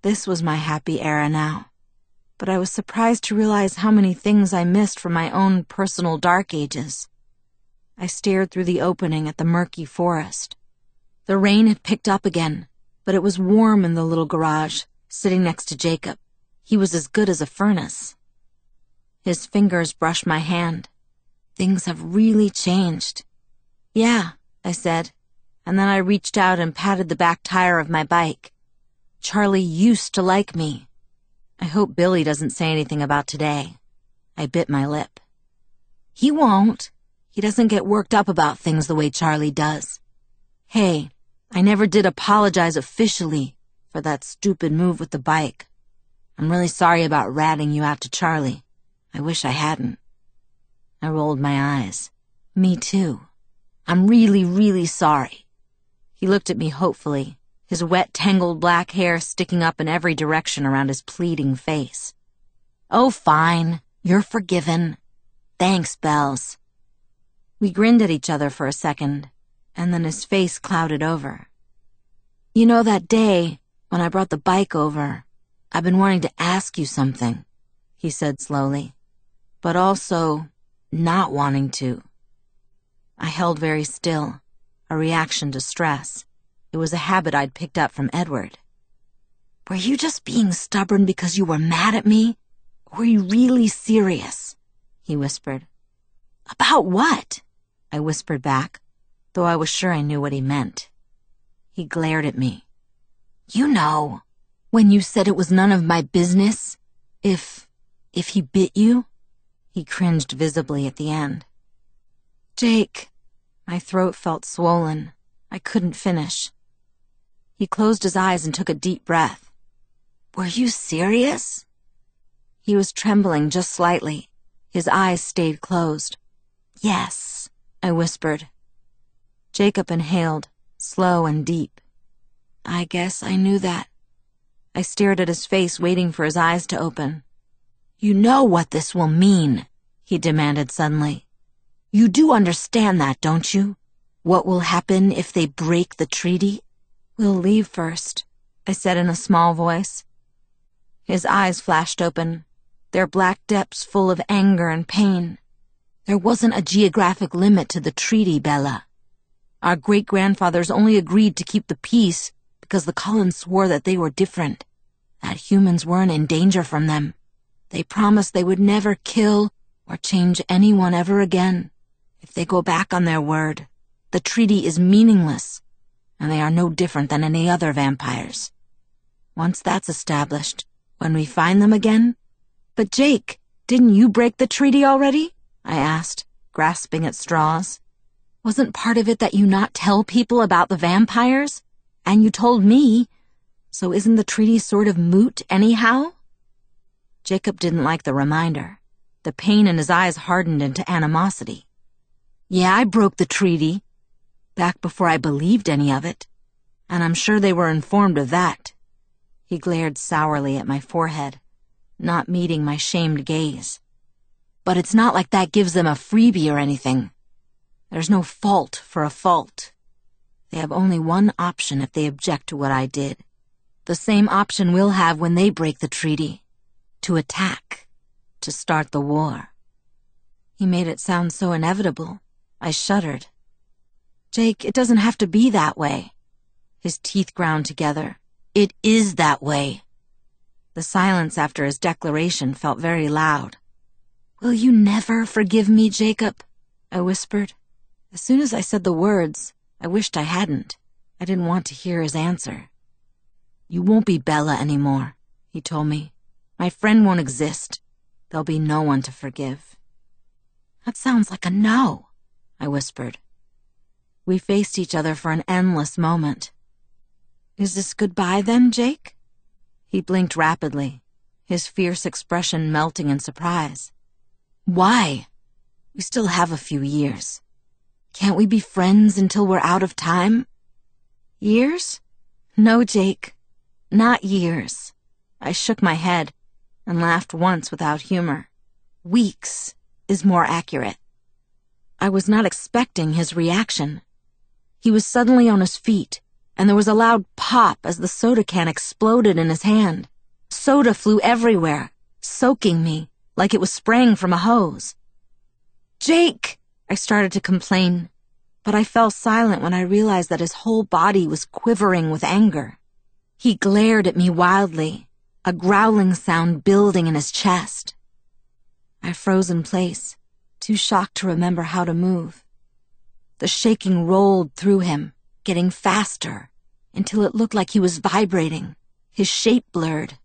Speaker 1: This was my happy era now but I was surprised to realize how many things I missed from my own personal dark ages. I stared through the opening at the murky forest. The rain had picked up again, but it was warm in the little garage, sitting next to Jacob. He was as good as a furnace. His fingers brushed my hand. Things have really changed. Yeah, I said, and then I reached out and patted the back tire of my bike. Charlie used to like me. I hope Billy doesn't say anything about today. I bit my lip. He won't. He doesn't get worked up about things the way Charlie does. Hey, I never did apologize officially for that stupid move with the bike. I'm really sorry about ratting you out to Charlie. I wish I hadn't. I rolled my eyes. Me too. I'm really, really sorry. He looked at me hopefully, his wet, tangled black hair sticking up in every direction around his pleading face. Oh, fine. You're forgiven. Thanks, Bells. We grinned at each other for a second, and then his face clouded over. You know that day when I brought the bike over, I've been wanting to ask you something, he said slowly, but also not wanting to. I held very still, a reaction to stress. It was a habit I'd picked up from Edward. Were you just being stubborn because you were mad at me? Were you really serious? He whispered. About what? I whispered back, though I was sure I knew what he meant. He glared at me. You know, when you said it was none of my business, if, if he bit you? He cringed visibly at the end. Jake, My throat felt swollen. I couldn't finish. He closed his eyes and took a deep breath. Were you serious? He was trembling just slightly. His eyes stayed closed. Yes, I whispered. Jacob inhaled, slow and deep. I guess I knew that. I stared at his face, waiting for his eyes to open. You know what this will mean, he demanded suddenly. You do understand that, don't you? What will happen if they break the treaty? We'll leave first, I said in a small voice. His eyes flashed open, their black depths full of anger and pain. There wasn't a geographic limit to the treaty, Bella. Our great-grandfathers only agreed to keep the peace because the Cullens swore that they were different, that humans weren't in danger from them. They promised they would never kill or change anyone ever again. If they go back on their word, the treaty is meaningless, and they are no different than any other vampires. Once that's established, when we find them again... But Jake, didn't you break the treaty already? I asked, grasping at straws. Wasn't part of it that you not tell people about the vampires? And you told me, so isn't the treaty sort of moot anyhow? Jacob didn't like the reminder. The pain in his eyes hardened into animosity. Yeah, I broke the treaty. Back before I believed any of it. And I'm sure they were informed of that. He glared sourly at my forehead, not meeting my shamed gaze. But it's not like that gives them a freebie or anything. There's no fault for a fault. They have only one option if they object to what I did. The same option we'll have when they break the treaty. To attack. To start the war. He made it sound so inevitable. I shuddered. Jake, it doesn't have to be that way. His teeth ground together. It is that way. The silence after his declaration felt very loud. Will you never forgive me, Jacob? I whispered. As soon as I said the words, I wished I hadn't. I didn't want to hear his answer. You won't be Bella anymore, he told me. My friend won't exist. There'll be no one to forgive. That sounds like a no, I whispered. We faced each other for an endless moment. Is this goodbye then, Jake? He blinked rapidly, his fierce expression melting in surprise. Why? We still have a few years. Can't we be friends until we're out of time? Years? No, Jake. Not years. I shook my head and laughed once without humor. Weeks is more accurate. I was not expecting his reaction. He was suddenly on his feet, and there was a loud pop as the soda can exploded in his hand. Soda flew everywhere, soaking me like it was spraying from a hose. Jake! I started to complain, but I fell silent when I realized that his whole body was quivering with anger. He glared at me wildly, a growling sound building in his chest. I froze in place, too shocked to remember how to move. The shaking rolled through him, getting faster, until it looked like he was vibrating, his shape blurred.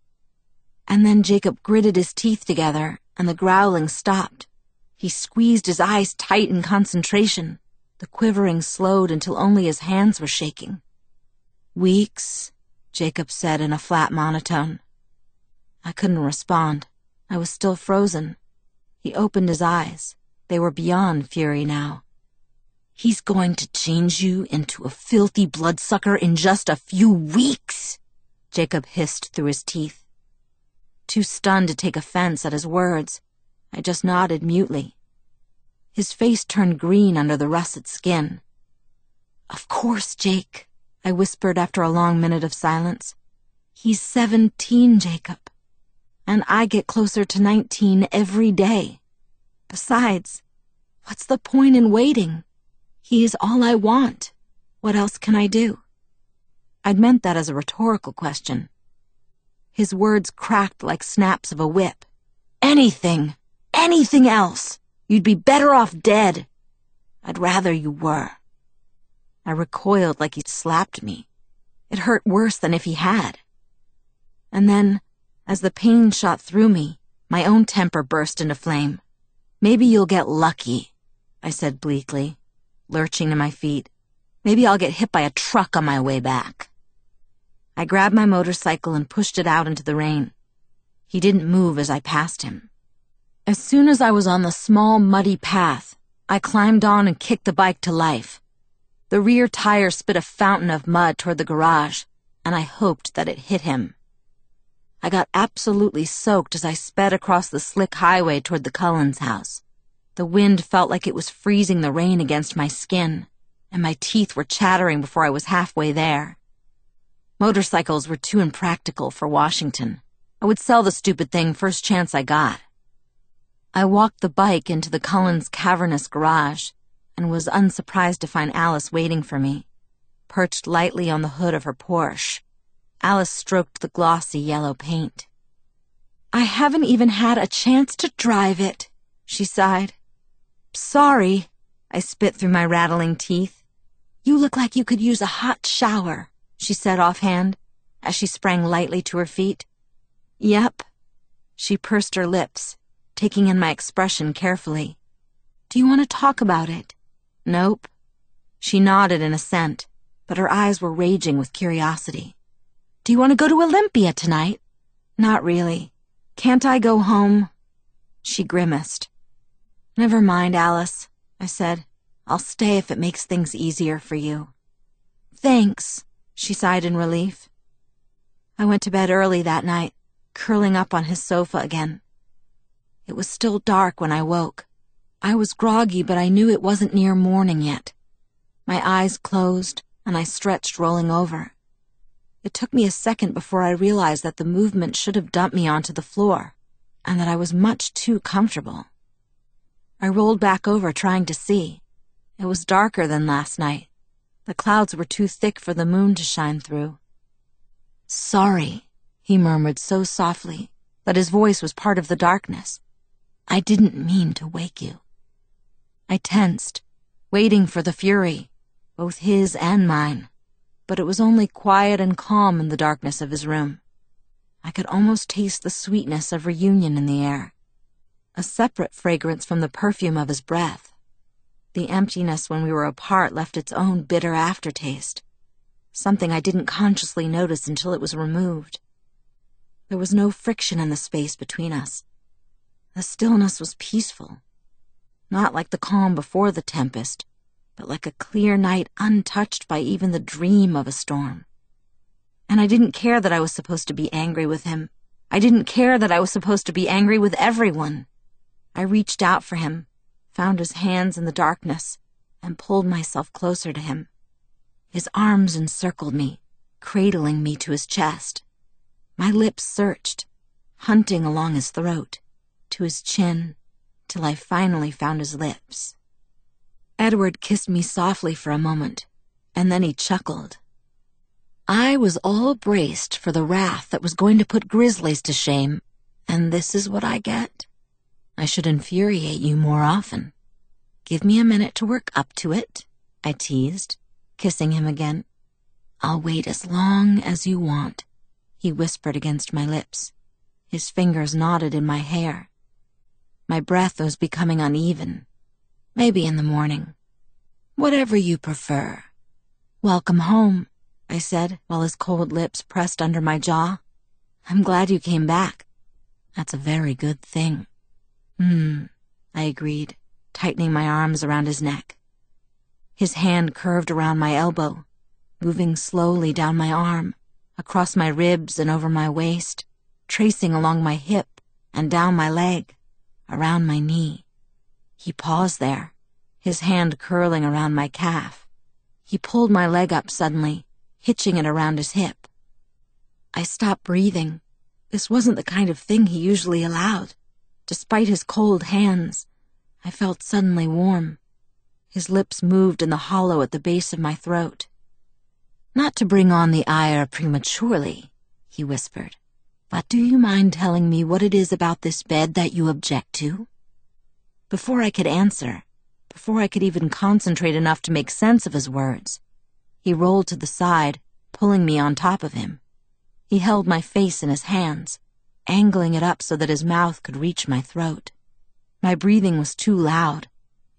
Speaker 1: And then Jacob gritted his teeth together, and the growling stopped. He squeezed his eyes tight in concentration. The quivering slowed until only his hands were shaking. Weeks, Jacob said in a flat monotone. I couldn't respond. I was still frozen. He opened his eyes. They were beyond fury now. He's going to change you into a filthy bloodsucker in just a few weeks, Jacob hissed through his teeth. Too stunned to take offense at his words, I just nodded mutely. His face turned green under the russet skin. Of course, Jake, I whispered after a long minute of silence. He's seventeen, Jacob. And I get closer to nineteen every day. Besides, what's the point in waiting? He is all I want. What else can I do? I'd meant that as a rhetorical question. His words cracked like snaps of a whip. Anything! anything else, you'd be better off dead. I'd rather you were. I recoiled like he'd slapped me. It hurt worse than if he had. And then, as the pain shot through me, my own temper burst into flame. Maybe you'll get lucky, I said bleakly. lurching to my feet. Maybe I'll get hit by a truck on my way back. I grabbed my motorcycle and pushed it out into the rain. He didn't move as I passed him. As soon as I was on the small, muddy path, I climbed on and kicked the bike to life. The rear tire spit a fountain of mud toward the garage, and I hoped that it hit him. I got absolutely soaked as I sped across the slick highway toward the Cullens house. The wind felt like it was freezing the rain against my skin and my teeth were chattering before I was halfway there. Motorcycles were too impractical for Washington. I would sell the stupid thing first chance I got. I walked the bike into the Cullens' cavernous garage and was unsurprised to find Alice waiting for me, perched lightly on the hood of her Porsche. Alice stroked the glossy yellow paint. I haven't even had a chance to drive it, she sighed. Sorry, I spit through my rattling teeth. You look like you could use a hot shower, she said offhand, as she sprang lightly to her feet. Yep. She pursed her lips, taking in my expression carefully. Do you want to talk about it? Nope. She nodded in assent, but her eyes were raging with curiosity. Do you want to go to Olympia tonight? Not really. Can't I go home? She grimaced. Never mind, Alice, I said. I'll stay if it makes things easier for you. Thanks, she sighed in relief. I went to bed early that night, curling up on his sofa again. It was still dark when I woke. I was groggy, but I knew it wasn't near morning yet. My eyes closed, and I stretched rolling over. It took me a second before I realized that the movement should have dumped me onto the floor, and that I was much too comfortable. I rolled back over trying to see. It was darker than last night. The clouds were too thick for the moon to shine through. Sorry, he murmured so softly that his voice was part of the darkness. I didn't mean to wake you. I tensed, waiting for the fury, both his and mine, but it was only quiet and calm in the darkness of his room. I could almost taste the sweetness of reunion in the air, a separate fragrance from the perfume of his breath. The emptiness when we were apart left its own bitter aftertaste, something I didn't consciously notice until it was removed. There was no friction in the space between us. The stillness was peaceful, not like the calm before the tempest, but like a clear night untouched by even the dream of a storm. And I didn't care that I was supposed to be angry with him. I didn't care that I was supposed to be angry with everyone. I reached out for him, found his hands in the darkness, and pulled myself closer to him. His arms encircled me, cradling me to his chest. My lips searched, hunting along his throat, to his chin, till I finally found his lips. Edward kissed me softly for a moment, and then he chuckled. I was all braced for the wrath that was going to put Grizzlies to shame, and this is what I get. I should infuriate you more often. Give me a minute to work up to it, I teased, kissing him again. I'll wait as long as you want, he whispered against my lips. His fingers knotted in my hair. My breath was becoming uneven. Maybe in the morning. Whatever you prefer. Welcome home, I said while his cold lips pressed under my jaw. I'm glad you came back. That's a very good thing. Hmm, I agreed, tightening my arms around his neck. His hand curved around my elbow, moving slowly down my arm, across my ribs and over my waist, tracing along my hip and down my leg, around my knee. He paused there, his hand curling around my calf. He pulled my leg up suddenly, hitching it around his hip. I stopped breathing. This wasn't the kind of thing he usually allowed. Despite his cold hands, I felt suddenly warm. His lips moved in the hollow at the base of my throat. Not to bring on the ire prematurely, he whispered, but do you mind telling me what it is about this bed that you object to? Before I could answer, before I could even concentrate enough to make sense of his words, he rolled to the side, pulling me on top of him. He held my face in his hands, angling it up so that his mouth could reach my throat. My breathing was too loud.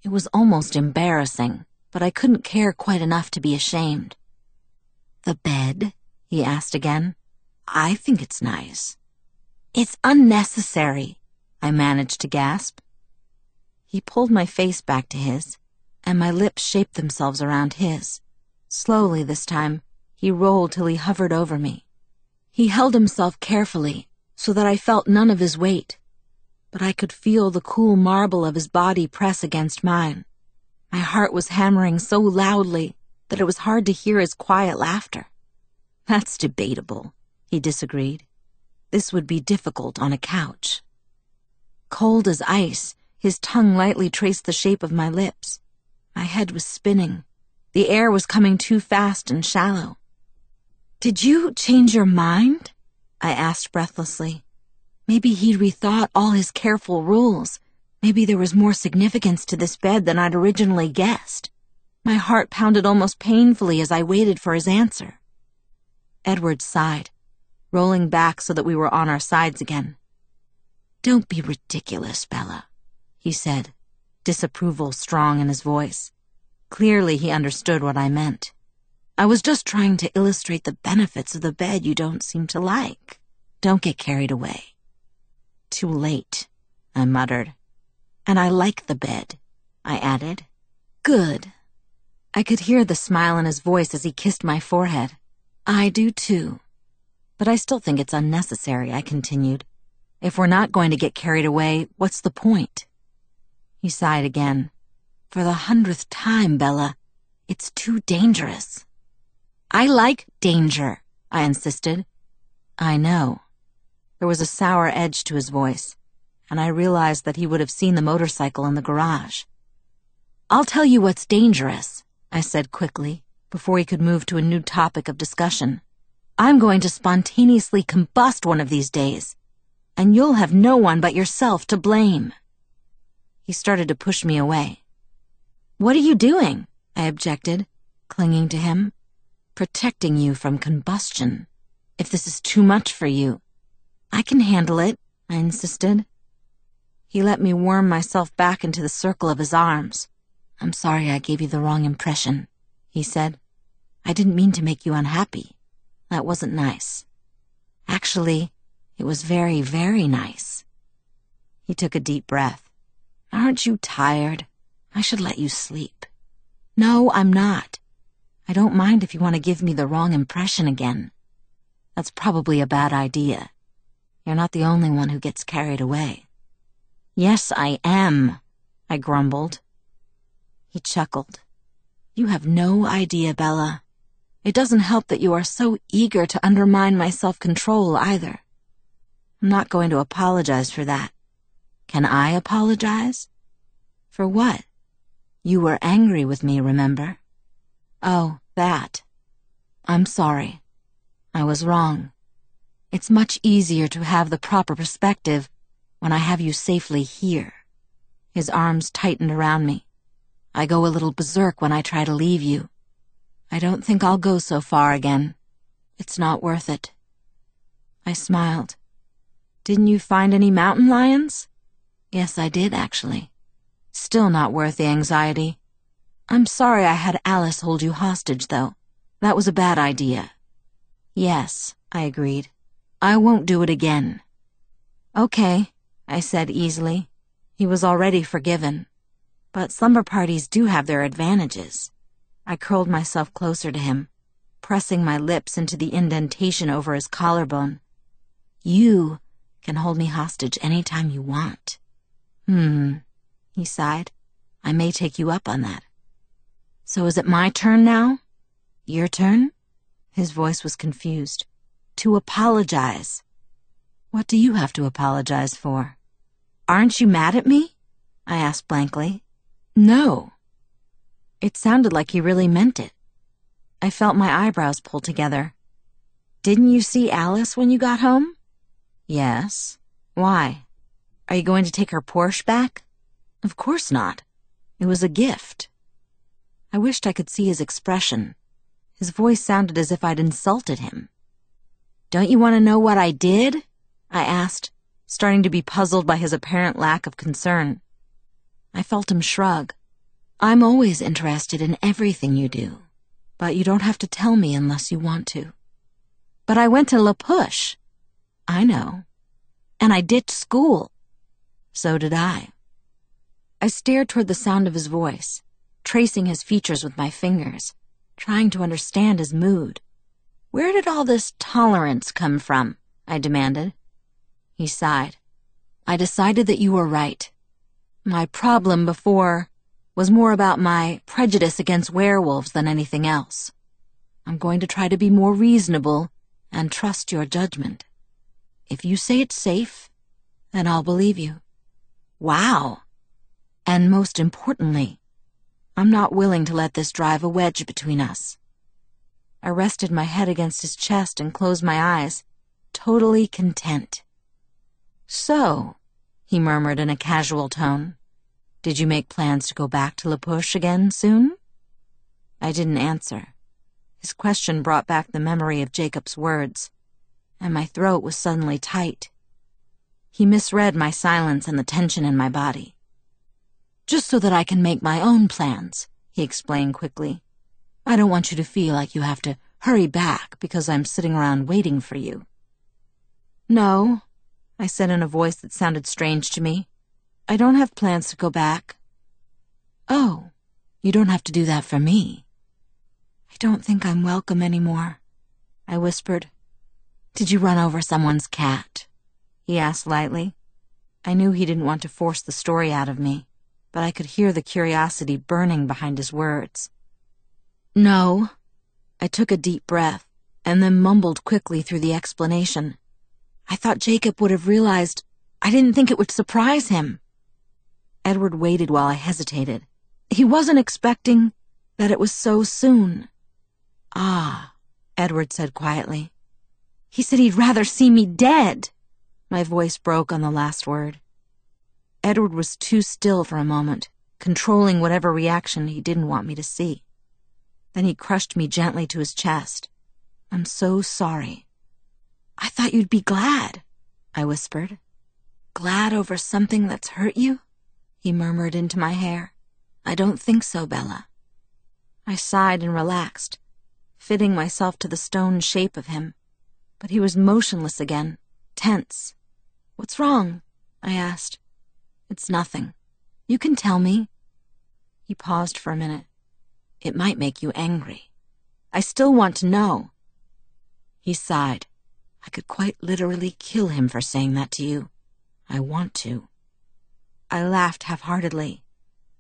Speaker 1: It was almost embarrassing. but I couldn't care quite enough to be ashamed. The bed? he asked again. I think it's nice. It's unnecessary, I managed to gasp. He pulled my face back to his, and my lips shaped themselves around his. Slowly this time, he rolled till he hovered over me. He held himself carefully so that I felt none of his weight, but I could feel the cool marble of his body press against mine. My heart was hammering so loudly that it was hard to hear his quiet laughter. That's debatable, he disagreed. This would be difficult on a couch. Cold as ice, his tongue lightly traced the shape of my lips. My head was spinning. The air was coming too fast and shallow. Did you change your mind? I asked breathlessly. Maybe he'd rethought all his careful rules. Maybe there was more significance to this bed than I'd originally guessed. My heart pounded almost painfully as I waited for his answer. Edward sighed, rolling back so that we were on our sides again. Don't be ridiculous, Bella he said, disapproval strong in his voice. Clearly, he understood what I meant. I was just trying to illustrate the benefits of the bed you don't seem to like. Don't get carried away. Too late, I muttered. And I like the bed, I added. Good. I could hear the smile in his voice as he kissed my forehead. I do too. But I still think it's unnecessary, I continued. If we're not going to get carried away, what's the point? He sighed again. For the hundredth time, Bella. It's too dangerous. I like danger, I insisted. I know. There was a sour edge to his voice, and I realized that he would have seen the motorcycle in the garage. I'll tell you what's dangerous, I said quickly, before he could move to a new topic of discussion. I'm going to spontaneously combust one of these days, and you'll have no one but yourself to blame. He started to push me away. What are you doing? I objected, clinging to him. Protecting you from combustion. If this is too much for you. I can handle it, I insisted. He let me worm myself back into the circle of his arms. I'm sorry I gave you the wrong impression, he said. I didn't mean to make you unhappy. That wasn't nice. Actually, it was very, very nice. He took a deep breath. Aren't you tired? I should let you sleep. No, I'm not. I don't mind if you want to give me the wrong impression again. That's probably a bad idea. You're not the only one who gets carried away. Yes, I am, I grumbled. He chuckled. You have no idea, Bella. It doesn't help that you are so eager to undermine my self-control either. I'm not going to apologize for that. Can I apologize? For what? You were angry with me, remember? Oh, that. I'm sorry. I was wrong. It's much easier to have the proper perspective when I have you safely here. His arms tightened around me. I go a little berserk when I try to leave you. I don't think I'll go so far again. It's not worth it. I smiled. Didn't you find any mountain lions? Yes, I did, actually. Still not worth the anxiety. I'm sorry I had Alice hold you hostage, though. That was a bad idea. Yes, I agreed. I won't do it again. Okay, I said easily. He was already forgiven. But slumber parties do have their advantages. I curled myself closer to him, pressing my lips into the indentation over his collarbone. You can hold me hostage any time you want. Hmm, he sighed. I may take you up on that. So is it my turn now? Your turn? His voice was confused. To apologize. What do you have to apologize for? Aren't you mad at me? I asked blankly. No. It sounded like he really meant it. I felt my eyebrows pull together. Didn't you see Alice when you got home? Yes. Why? Are you going to take her Porsche back? Of course not. It was a gift. I wished I could see his expression. His voice sounded as if I'd insulted him. Don't you want to know what I did? I asked, starting to be puzzled by his apparent lack of concern. I felt him shrug. I'm always interested in everything you do, but you don't have to tell me unless you want to. But I went to La Push. I know. And I ditched school. So did I. I stared toward the sound of his voice, tracing his features with my fingers, trying to understand his mood. Where did all this tolerance come from? I demanded. He sighed. I decided that you were right. My problem before was more about my prejudice against werewolves than anything else. I'm going to try to be more reasonable and trust your judgment. If you say it's safe, then I'll believe you. Wow. And most importantly, I'm not willing to let this drive a wedge between us. I rested my head against his chest and closed my eyes, totally content. So, he murmured in a casual tone, did you make plans to go back to La Push again soon? I didn't answer. His question brought back the memory of Jacob's words, and my throat was suddenly tight. He misread my silence and the tension in my body. Just so that I can make my own plans, he explained quickly. I don't want you to feel like you have to hurry back because I'm sitting around waiting for you. No, I said in a voice that sounded strange to me. I don't have plans to go back. Oh, you don't have to do that for me. I don't think I'm welcome anymore, I whispered. Did you run over someone's cat? He asked lightly. I knew he didn't want to force the story out of me, but I could hear the curiosity burning behind his words. No. I took a deep breath and then mumbled quickly through the explanation. I thought Jacob would have realized I didn't think it would surprise him. Edward waited while I hesitated. He wasn't expecting that it was so soon. Ah, Edward said quietly. He said he'd rather see me dead. My voice broke on the last word. Edward was too still for a moment, controlling whatever reaction he didn't want me to see. Then he crushed me gently to his chest. I'm so sorry. I thought you'd be glad, I whispered. Glad over something that's hurt you? He murmured into my hair. I don't think so, Bella. I sighed and relaxed, fitting myself to the stone shape of him. But he was motionless again, tense. What's wrong? I asked. It's nothing. You can tell me. He paused for a minute. It might make you angry. I still want to know. He sighed. I could quite literally kill him for saying that to you. I want to. I laughed half-heartedly.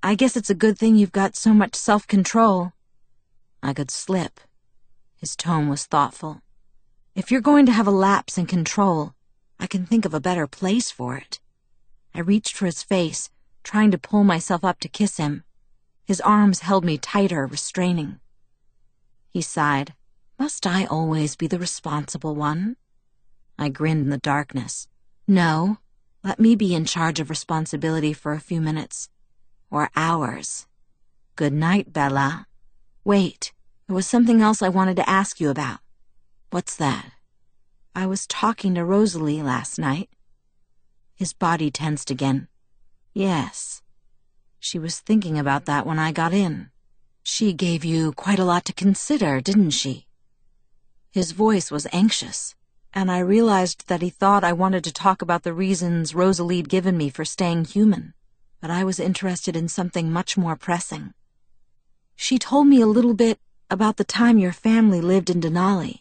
Speaker 1: I guess it's a good thing you've got so much self-control. I could slip. His tone was thoughtful. If you're going to have a lapse in control, I can think of a better place for it. I reached for his face, trying to pull myself up to kiss him. His arms held me tighter, restraining. He sighed. Must I always be the responsible one? I grinned in the darkness. No, let me be in charge of responsibility for a few minutes. Or hours. Good night, Bella. Wait, there was something else I wanted to ask you about. What's that? I was talking to Rosalie last night. His body tensed again. Yes. She was thinking about that when I got in. She gave you quite a lot to consider, didn't she? His voice was anxious, and I realized that he thought I wanted to talk about the reasons Rosalie'd given me for staying human, but I was interested in something much more pressing. She told me a little bit about the time your family lived in Denali.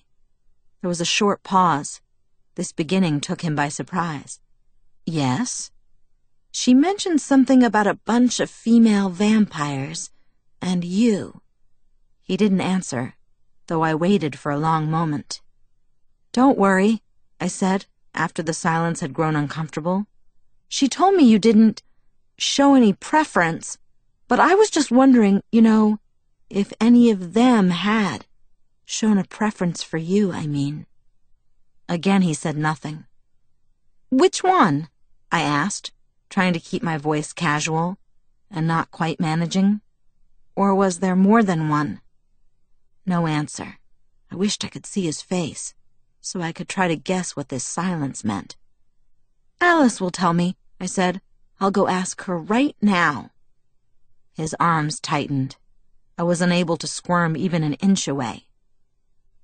Speaker 1: There was a short pause. This beginning took him by surprise. Yes? She mentioned something about a bunch of female vampires and you. He didn't answer, though I waited for a long moment. Don't worry, I said, after the silence had grown uncomfortable. She told me you didn't show any preference, but I was just wondering, you know, if any of them had shown a preference for you, I mean. Again he said nothing. Which one? I asked trying to keep my voice casual and not quite managing? Or was there more than one? No answer. I wished I could see his face, so I could try to guess what this silence meant. Alice will tell me, I said. I'll go ask her right now. His arms tightened. I was unable to squirm even an inch away.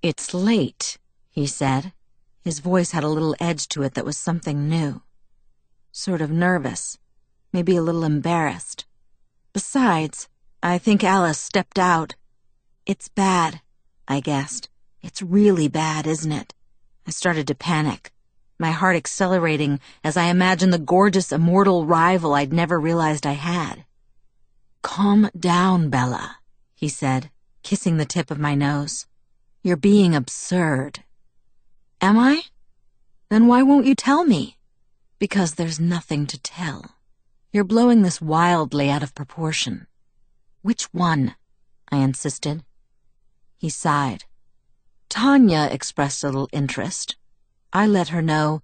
Speaker 1: It's late, he said. His voice had a little edge to it that was something new. Sort of nervous, maybe a little embarrassed. Besides, I think Alice stepped out. It's bad, I guessed. It's really bad, isn't it? I started to panic, my heart accelerating as I imagined the gorgeous immortal rival I'd never realized I had. Calm down, Bella, he said, kissing the tip of my nose. You're being absurd. Am I? Then why won't you tell me? Because there's nothing to tell. You're blowing this wildly out of proportion. Which one? I insisted. He sighed. Tanya expressed a little interest. I let her know,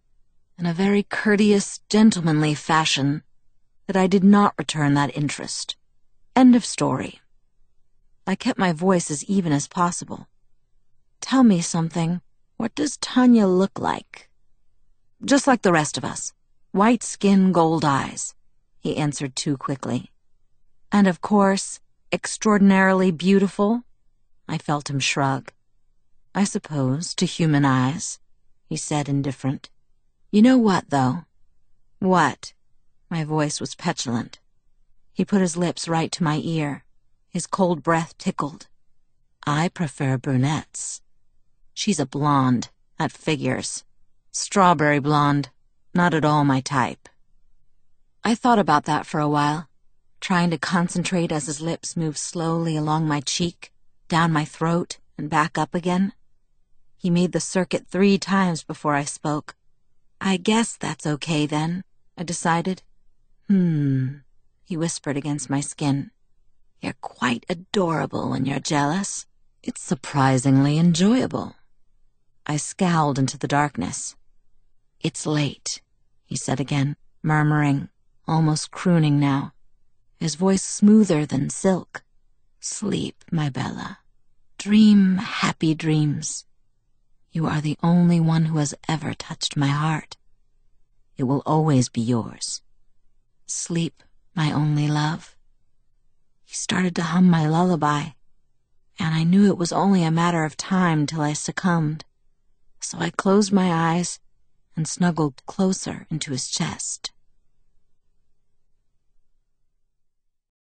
Speaker 1: in a very courteous, gentlemanly fashion, that I did not return that interest. End of story. I kept my voice as even as possible. Tell me something. What does Tanya look like? Just like the rest of us. White skin, gold eyes, he answered too quickly. And of course, extraordinarily beautiful? I felt him shrug. I suppose, to human eyes, he said, indifferent. You know what, though? What? My voice was petulant. He put his lips right to my ear. His cold breath tickled. I prefer brunettes. She's a blonde. That figures. Strawberry blonde. Not at all my type. I thought about that for a while, trying to concentrate as his lips moved slowly along my cheek, down my throat, and back up again. He made the circuit three times before I spoke. I guess that's okay then, I decided. Hmm, he whispered against my skin. You're quite adorable when you're jealous. It's surprisingly enjoyable. I scowled into the darkness. It's late, he said again, murmuring, almost crooning now, his voice smoother than silk. Sleep, my Bella. Dream happy dreams. You are the only one who has ever touched my heart. It will always be yours. Sleep, my only love. He started to hum my lullaby, and I knew it was only a matter of time till I succumbed so I closed my eyes and snuggled closer into his chest.